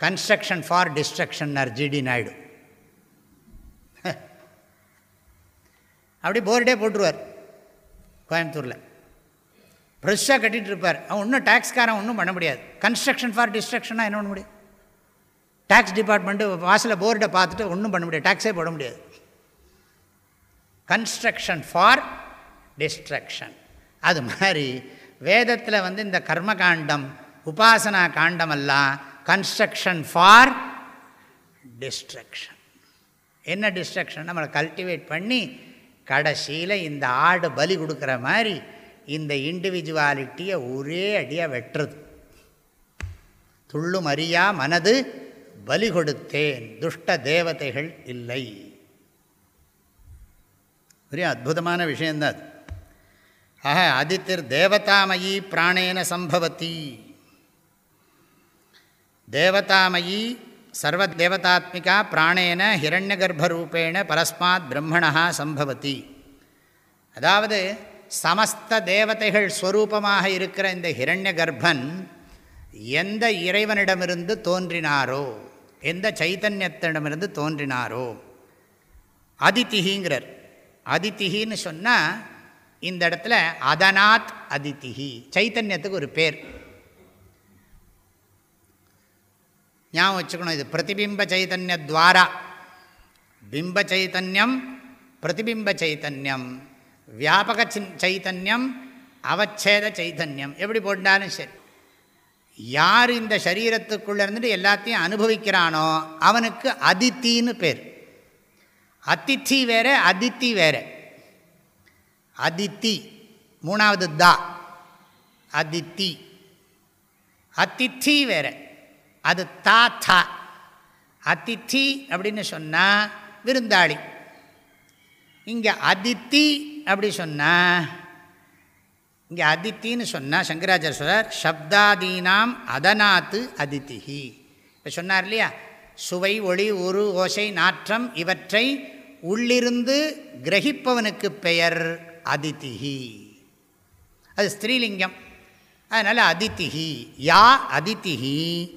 கன்ஸ்ட்ரக்ஷன் ஃபார் டிஸ்ட்ரக்ஷன்னார் ஜிடி நாயுடு. <laughs> அப்படி போர்டே போட்டுருவார் கோயம்புத்தூரில். ஃப்ரெஷ்ஷாக கட்டிகிட்டு இருப்பார் அவன் ஒன்றும் டேக்ஸ்காரன் ஒன்றும் பண்ண முடியாது. கன்ஸ்ட்ரக்ஷன் ஃபார் டிஸ்ட்ரக்ஷனாக என்ன பண்ண முடியும்? டேக்ஸ் டிபார்ட்மெண்ட்டு வாசலில் போர்டை பார்த்துட்டு ஒன்றும் பண்ண முடியாது. டேக்ஸே போட முடியாது. கன்ஸ்ட்ரக்ஷன் ஃபார் டிஸ்ட்ரக்ஷன் அது மாதிரி வேதத்தில் வந்து இந்த கர்மகாண்டம் உபாசனா காண்டமெல்லாம் கன்ஸ்ட்ரக்ஷன் ஃபார் டிஸ்ட்ரக்ஷன் என்ன டிஸ்ட்ரக்ஷன் நம்மளை கல்டிவேட் பண்ணி கடைசியில் இந்த ஆடு பலி கொடுக்குற மாதிரி இந்த இண்டிவிஜுவாலிட்டியை ஒரே அடியாக வெட்டுறது. துள்ளும் அறியா மனது பலி கொடுத்தேன். துஷ்ட தேவதைகள் இல்லை. பெரிய அற்புதமான விஷயந்தான் அது. ஆக அதித்திர் தேவதாமயி பிராணேன சம்பவத்தி. தேவதாமயி சர்வ தேவதாத்மிகா பிராணேன ஹிரண்யகர்ப்பரூபேண பரஸ்மாத் பிரம்மணா சம்பவதி அதாவது சமஸ்த தேவதைகள் ஸ்வரூபமாக இருக்கிற இந்த ஹிரண்ய கர்ப்பன் எந்த இறைவனிடமிருந்து தோன்றினாரோ எந்த சைத்தன்யத்திடமிருந்து தோன்றினாரோ அதித்திகிங்கிறார் அதித்திகின்னு சொன்னால் இந்த இடத்துல அதனாத் அதித்திகி சைத்தன்யத்துக்கு ஒரு பேர். ஞாபகம் வச்சுக்கணும் இது பிரதிபிம்ப சைத்தன்யத்வாரா பிம்ப சைத்தன்யம் பிரதிபிம்ப சைத்தன்யம் வியாபக சைத்தன்யம் அவச்சேத சைத்தன்யம் எப்படி போட்டாலும் சரி. யார் இந்த சரீரத்துக்குள்ளே இருந்துட்டு எல்லாத்தையும் அனுபவிக்கிறானோ அவனுக்கு அதித்தின்னு பேர். அதித்தி வேற அதித்தி வேற. அதித்தி. மூணாவது தா. அதித்தி. அதித்தி வேற. அது தா தா. அதித்தி அப்படின்னு சொன்னால் விருந்தாளி. இங்கே அதித்தி அப்படி சொன்னால் இங்கே அதித்தின்னு சொன்னால் சங்கராச்சாரிய சொல்றார் சப்தாதீனாம் அதனாத்து அதித்திஹி. இப்போ சொன்னார் இல்லையா? சுவை ஒளி உரு ஓசை நாற்றம் இவற்றை உள்ளிருந்து கிரகிப்பவனுக்கு பெயர் அதித்திஹி. அது ஸ்திரீலிங்கம். அதனால் அதித்திஹி. யா அதித்திஹி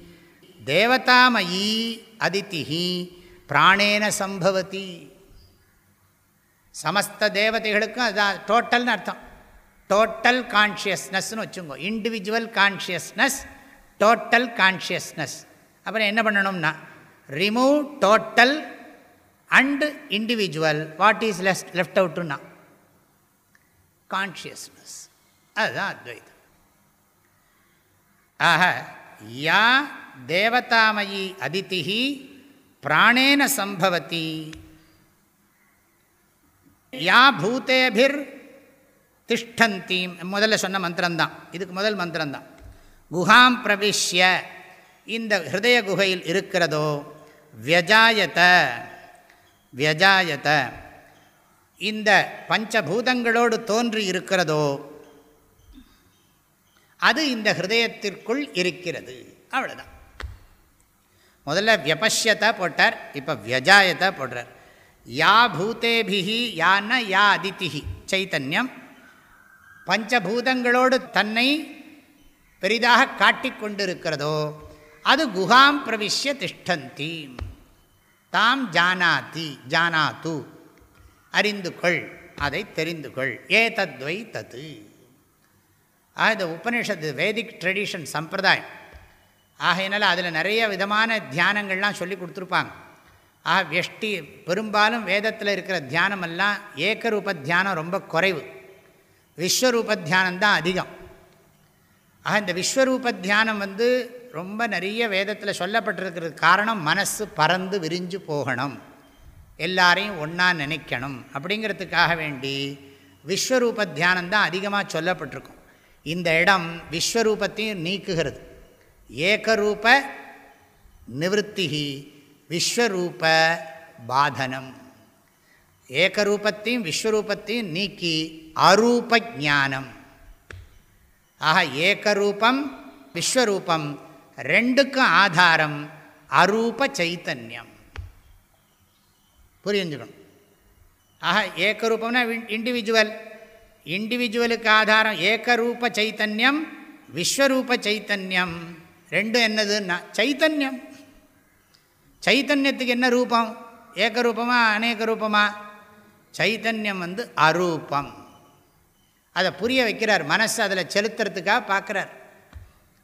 தேவதாமயி அதித்திஹி பிராணேன சம்பவதி. சமஸ்த தேவதைகளுக்கும் அதுதான் டோட்டல்னு அர்த்தம். டோட்டல் கான்ஷியஸ்னஸ்னு வச்சுங்கோ. இண்டிவிஜுவல் கான்ஷியஸ்னஸ் டோட்டல் கான்ஷியஸ்னஸ் அப்புறம் என்ன பண்ணணும்னா remove total and individual what is less left அவுட்டுன்னா consciousness அதுதான் அத்வைதம். ஆக யா தேவதாமயி அதித்திகி பிராணேன சம்பவத்தி யா பூத்தேபிர் திஷ்டந்தீம் முதல்ல சொன்ன மந்திரம்தான். இதுக்கு முதல் மந்திரம்தான். குஹாம் பிரவிஷ்ய. இந்த ஹிருதய குகையில் இருக்கிறதோ வியஜாயத வியஜாயத. இந்த பஞ்சபூதங்களோடு தோன்றி இருக்கிறதோ அது இந்த ஹிருதயத்திற்குள் இருக்கிறது. அவ்வளோதான் முதல்ல வியபஷ்யத்தை போட்டார் இப்போ வியஜாயத்தை போடுறார். யா பூத்தே யா ந யா அதித்திஹி சைத்தன்யம் பஞ்சபூதங்களோடு தன்னை பெரிதாக காட்டிக்கொண்டிருக்கிறதோ அது குஹாம் பிரவிஷ்ய திஷ்டந்தி. தாம் ஜானாதி ஜானாத்து அறிந்து கொள் அதை தெரிந்து கொள். ஏ தத்வை தத்து ஆக இந்த உபனிஷத்து வேதிக் ட்ரெடிஷன் சம்பிரதாயம். ஆகையினால அதில் நிறைய விதமான தியானங்கள்லாம் சொல்லி கொடுத்துருப்பாங்க. ஆக வெஷ்டி பெரும்பாலும் வேதத்தில் இருக்கிற தியானமெல்லாம் ஏக்கரூப தியானம் ரொம்ப குறைவு. விஸ்வரூப தியானந்தான் அதிகம். ஆக இந்த விஸ்வரூப தியானம் வந்து ரொம்ப நிறைய வேதத்தில் சொல்லப்பட்டிருக்கிறது காரணம் மனசு பறந்து விரிஞ்சு போகணும். எல்லாரையும் ஒன்றா நினைக்கணும். அப்படிங்கிறதுக்காக வேண்டி விஸ்வரூப தியானம் தான் அதிகமாக சொல்லப்பட்டிருக்கும். இந்த இடம் விஸ்வரூபத்தையும் நீக்குகிறது. ஏகரூப நிவத்திகி விஸ்வரூப பாதனம். ஏகரூபத்தையும் விஸ்வரூபத்தையும் நீக்கி அரூப ஜானம் ஆக ஏகரூபம் விஸ்வரூபம் ரெண்டுக்கும் ஆதாரம் அரூப சைத்தன்யம். புரிஞ்சுக்கணும். ஆக ஏகரூபம்னா இண்டிவிஜுவல் இண்டிவிஜுவலுக்கு ஆதாரம் ஏகரூப சைத்தன்யம் விஸ்வரூப சைத்தன்யம். ரெண்டும் என்னதுன்னா சைத்தன்யம். சைத்தன்யத்துக்கு என்ன ரூபம்? ஏகரூபமா அநேக ரூபமா சைத்தன்யம் வந்து அரூபம். அதை புரிய வைக்கிறார். மனசு அதில் செலுத்துறதுக்காக பார்க்குறார்.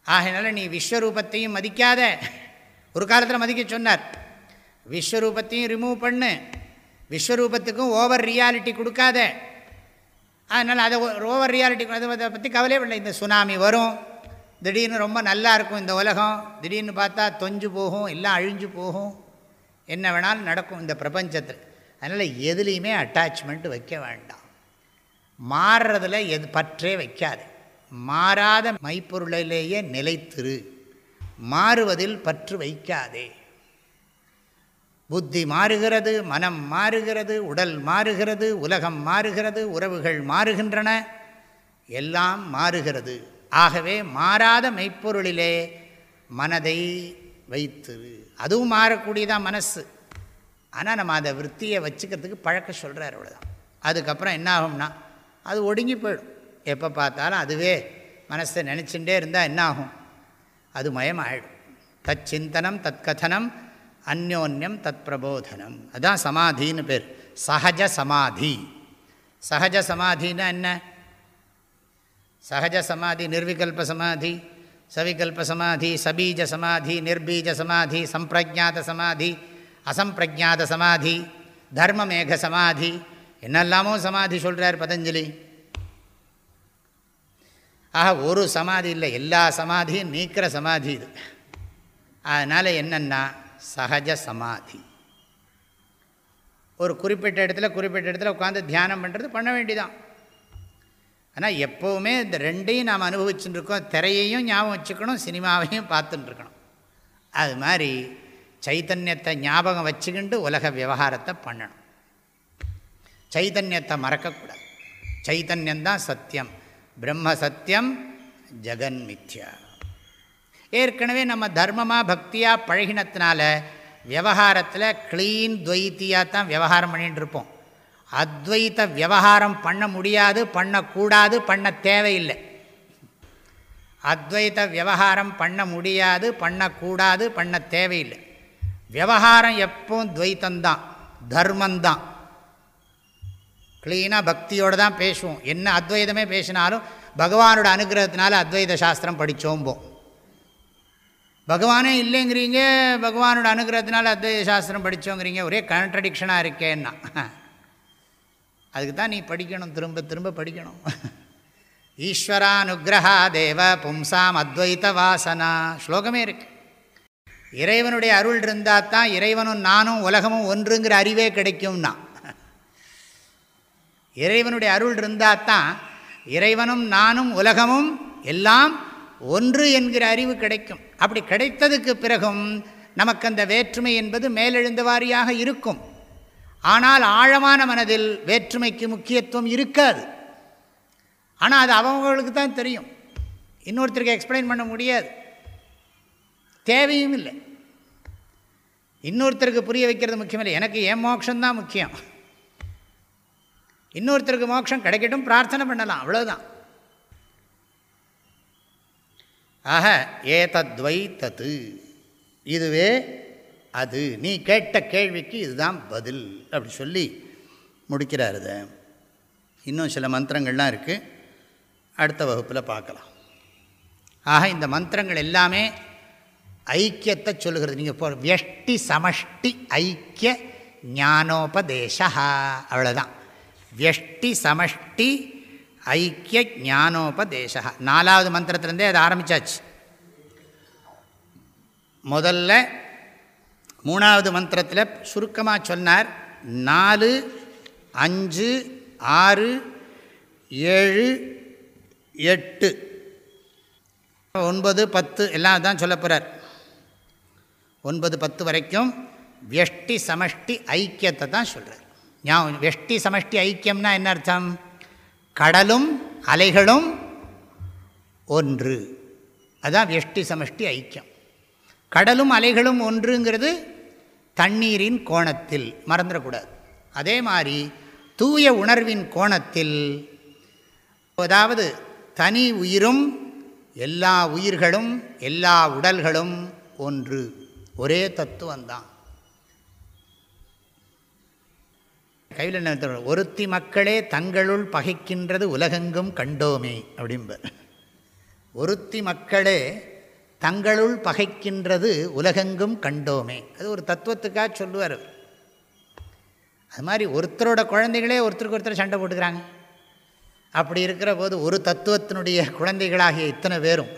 ஆகையினால நீ விஸ்வரூபத்தையும் மதிக்காத. ஒரு காலத்தில் மதிக்க சொன்னார். விஸ்வரூபத்தையும் ரிமூவ் பண்ணு. விஸ்வரூபத்துக்கும் ஓவர் ரியாலிட்டி கொடுக்காத. அதனால் அதை ஓவர் ரியாலிட்டி அதை பற்றி கவலையே இல்லை இந்த சுனாமி வரும். திடீர்னு ரொம்ப நல்லா இருக்கும் இந்த உலகம். திடீர்னு பார்த்தா தொஞ்சு போகும் எல்லாம் அழிஞ்சு போகும். என்ன வேணாலும் நடக்கும் இந்த பிரபஞ்சத்தில். அதனால் எதுலேயுமே அட்டாச்மெண்ட் வைக்க வேண்டாம். மாறுறதில் எது பற்றே வைக்காது. மாறாத மைப்பொருளிலேயே நிலைத்திரு. மாறுவதில் பற்று வைக்காதே. புத்தி மாறுகிறது மனம் மாறுகிறது உடல் மாறுகிறது உலகம் மாறுகிறது உறவுகள் மாறுகின்றன. எல்லாம் மாறுகிறது. ஆகவே மாறாத மெய்ப்பொருளிலே மனதை வைத்து அதுவும் மாறக்கூடியதான் மனசு. ஆனால் நம்ம அதை விற்த்தியை வச்சுக்கிறதுக்கு பழக்க சொல்கிறார் அவ்வளோதான் அதுக்கப்புறம் என்ன ஆகும்னா அது ஒடுங்கி போயிடும். எப்போ பார்த்தாலும் அதுவே மனசை நினச்சிட்டே இருந்தால் என்ன ஆகும் அது மயமாயிடும். தத் சிந்தனம் தத் கதனம் அந்யோன்யம் தத் பிரபோதனம் அதுதான் சமாதின்னு பேர். சகஜ சமாதி. சகஜ சமாதின்னா என்ன? சகஜ சமாதி நிர்விகல்ப சமாதி சவிகல்ப சமாதி சபீஜ சமாதி நிர்பீஜ சமாதி சம்பிரஜாத சமாதி அசம்பிரஜாத சமாதி தர்மமேக சமாதி என்னெல்லாமோ சமாதி சொல்கிறார் பதஞ்சலி. ஆக ஒரு சமாதி இல்லை எல்லா சமாதியும் நீக்கிற சமாதி இது. அதனால் என்னென்னா சகஜ சமாதி ஒரு குறிப்பிட்ட இடத்துல குறிப்பிட்ட இடத்துல உட்காந்து தியானம் பண்ணுறது பண்ண வேண்டிதான். ஆனால் எப்போவுமே இந்த ரெண்டையும் நாம் அனுபவிச்சுட்டுருக்கோம். திரையையும் ஞாபகம் வச்சுக்கணும் சினிமாவையும் பார்த்துட்டுருக்கணும். அது மாதிரி சைத்தன்யத்தை ஞாபகம் வச்சுக்கிண்டு உலக விவகாரத்தை பண்ணணும். சைத்தன்யத்தை மறக்கக்கூடாது. சைத்தன்யந்தான் சத்தியம். பிரம்ம சத்தியம் ஜெகன் மித்யா. ஏற்கனவே நம்ம தர்மமாக பக்தியாக பழகினத்தினால விவகாரத்தில் க்ளீன் துவைத்தியாக தான் விவகாரம் பண்ணிகிட்டு இருப்போம் அத்வைத்த விவகாரம் பண்ண முடியாது பண்ணக்கூடாது பண்ண தேவையில்லை. அத்வைத்த விவகாரம் பண்ண முடியாது பண்ணக்கூடாது பண்ண தேவையில்லை. விவகாரம் எப்பவும் துவைத்தந்தான் தர்மந்தான். க்ளீனாக பக்தியோடு தான் பேசுவோம். என்ன அத்வைதமே பேசினாலும் பகவானோட அனுகிரகத்தினால அத்வைத சாஸ்திரம் படித்தோம்போம் பகவானே இல்லைங்கிறீங்க பகவானோட அனுகிரகத்தினால அத்வைத சாஸ்திரம் படித்தோங்கிறீங்க ஒரே கான்ட்ரடிக்ஷனாக இருக்கேன்னா. அதுக்கு தான் நீ படிக்கணும் திரும்ப திரும்ப படிக்கணும். ஈஸ்வரானுகிரகா தேவ பும்சாம் அத்வைத வாசனா. ஸ்லோகமே இருக்கு. இறைவனுடைய அருள் இருந்தால் தான் இறைவனும் நானும் உலகமும் ஒன்றுங்கிற அறிவே கிடைக்கும்னா. இறைவனுடைய அருள் இருந்தால் தான் இறைவனும் நானும் உலகமும் எல்லாம் ஒன்று என்கிற அறிவு கிடைக்கும். அப்படி கிடைத்ததுக்கு பிறகும் நமக்கு அந்த வேற்றுமை என்பது மேலெழுந்த வாரியாக இருக்கும். ஆனால் ஆழமான மனதில் வேற்றுமைக்கு முக்கியத்துவம் இருக்காது. ஆனால் அது அவங்களுக்கு தான் தெரியும். இன்னொருத்தருக்கு எக்ஸ்பிளைன் பண்ண முடியாது. தேவையும் இல்லை. இன்னொருத்தருக்கு புரிய வைக்கிறது முக்கியமில்லை எனக்கு என் மோட்சம்தான் முக்கியம். இன்னொருத்தருக்கு மோட்சம் கிடைக்கட்டும் பிரார்த்தனை பண்ணலாம். அவ்வளோதான் ஆக ஏதத்வை தத்து இதுவே அது நீ கேட்ட கேள்விக்கு இதுதான் பதில் அப்படி சொல்லி முடிக்கிறார் இதை. இன்னும் சில மந்திரங்கள்லாம் இருக்குது அடுத்த வகுப்பில் பார்க்கலாம். ஆக இந்த மந்திரங்கள் எல்லாமே ஐக்கியத்தை சொல்லுகிறது. நீங்கள் இப்போ வியஷ்டி சமஷ்டி ஐக்கிய ஞானோபதேசா. அவ்வளோதான் வியஷ்டி சமஷ்டி ஐக்கிய ஞானோபதேசா. நாலாவது மந்திரத்துலேருந்தே அதை ஆரம்பித்தாச்சு முதல்ல மூணாவது மந்திரத்தில் சுருக்கமாக சொன்னார். நாலு அஞ்சு ஆறு ஏழு எட்டு. ஒன்பது பத்து எல்லாம் தான் சொல்ல போகிறார் ஒன்பது பத்து வரைக்கும் வெஷ்டி சமஷ்டி ஐக்கியத்தை தான் சொல்கிறார் ஞாபகம் வெஷ்டி சமஷ்டி ஐக்கியம்னா என்ன அர்த்தம்? கடலும் அலைகளும் ஒன்று. அதுதான் வெஷ்டி சமஷ்டி ஐக்கியம். கடலும் அலைகளும் ஒன்றுங்கிறது தண்ணீரின் கோணத்தில். மறந்துடக்கூடாது. அதே மாதிரி தூய உணர்வின் கோணத்தில் அதாவது தனி உயிரும் எல்லா உயிர்களும் எல்லா உடல்களும் ஒன்று. ஒரே தத்துவந்தான் கையில் என்ன ஒருத்தி மக்களே தங்களுள் பகைக்கின்றது உலகெங்கும் கண்டோமே அப்படிம்பர். ஒருத்தி மக்களே தங்களுள் பகைக்கின்றது உலகெங்கும் கண்டோமே. அது ஒரு தத்துவத்துக்காக சொல்லுவார். அது மாதிரி ஒருத்தரோட குழந்தைகளே ஒருத்தருக்கு ஒருத்தர் சண்டை போட்டுக்கிறாங்க. அப்படி இருக்கிற போது ஒரு தத்துவத்தினுடைய குழந்தைகளாகிய இத்தனை பேரும்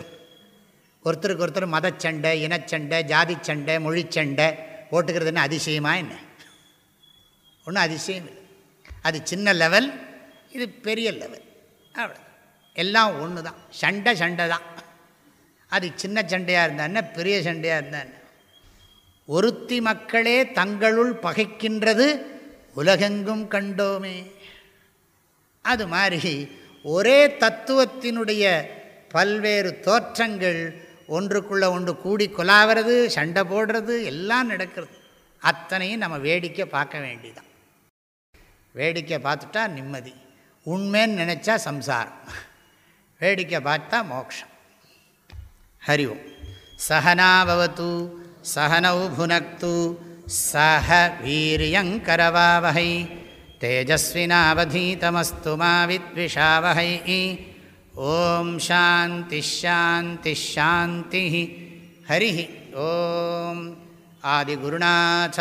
ஒருத்தருக்கு ஒருத்தர் மதச்சண்டை இனச்சண்டை ஜாதி சண்டை மொழிச்சண்டை போட்டுக்கிறதுன்னு அதிசயமாக என்ன ஒன்றும் அதிசயம் இல்லை. அது சின்ன லெவல் இது பெரிய லெவல் அவ்வளோ எல்லாம் ஒன்று தான் சண்டை சண்டை தான் அது சின்ன சண்டையாக இருந்தான்னு பெரிய சண்டையாக இருந்தான் ஒருத்தி மக்களே தங்களுள் பகைக்கின்றது உலகெங்கும் கண்டோமே. அது மாதிரி ஒரே தத்துவத்தினுடைய பல்வேறு தோற்றங்கள் ஒன்றுக்குள்ளே ஒன்று கூடி கொலாகிறது சண்டை போடுறது எல்லாம் நடக்கிறது. அத்தனையும் நம்ம வேடிக்கை பார்க்க வேண்டிதான் வேடிக்கை பார்த்துட்டா நிம்மதி. உண்மைன்னு நினச்சா சம்சாரம். வேடிக்கை பார்த்தா மோட்சம் ஹரி ஓம் சகனாவது சகனௌ புனக்து சஹ வீரியங்கரவாவகை தேஜஸ்வினாவதீதமஸ்து மா வித்விஷாவகை ஓம் சாந்திஷாந்திஷாந்தி ஹரி ஓம் ஆதிகுருநாசஸ்வாமிகி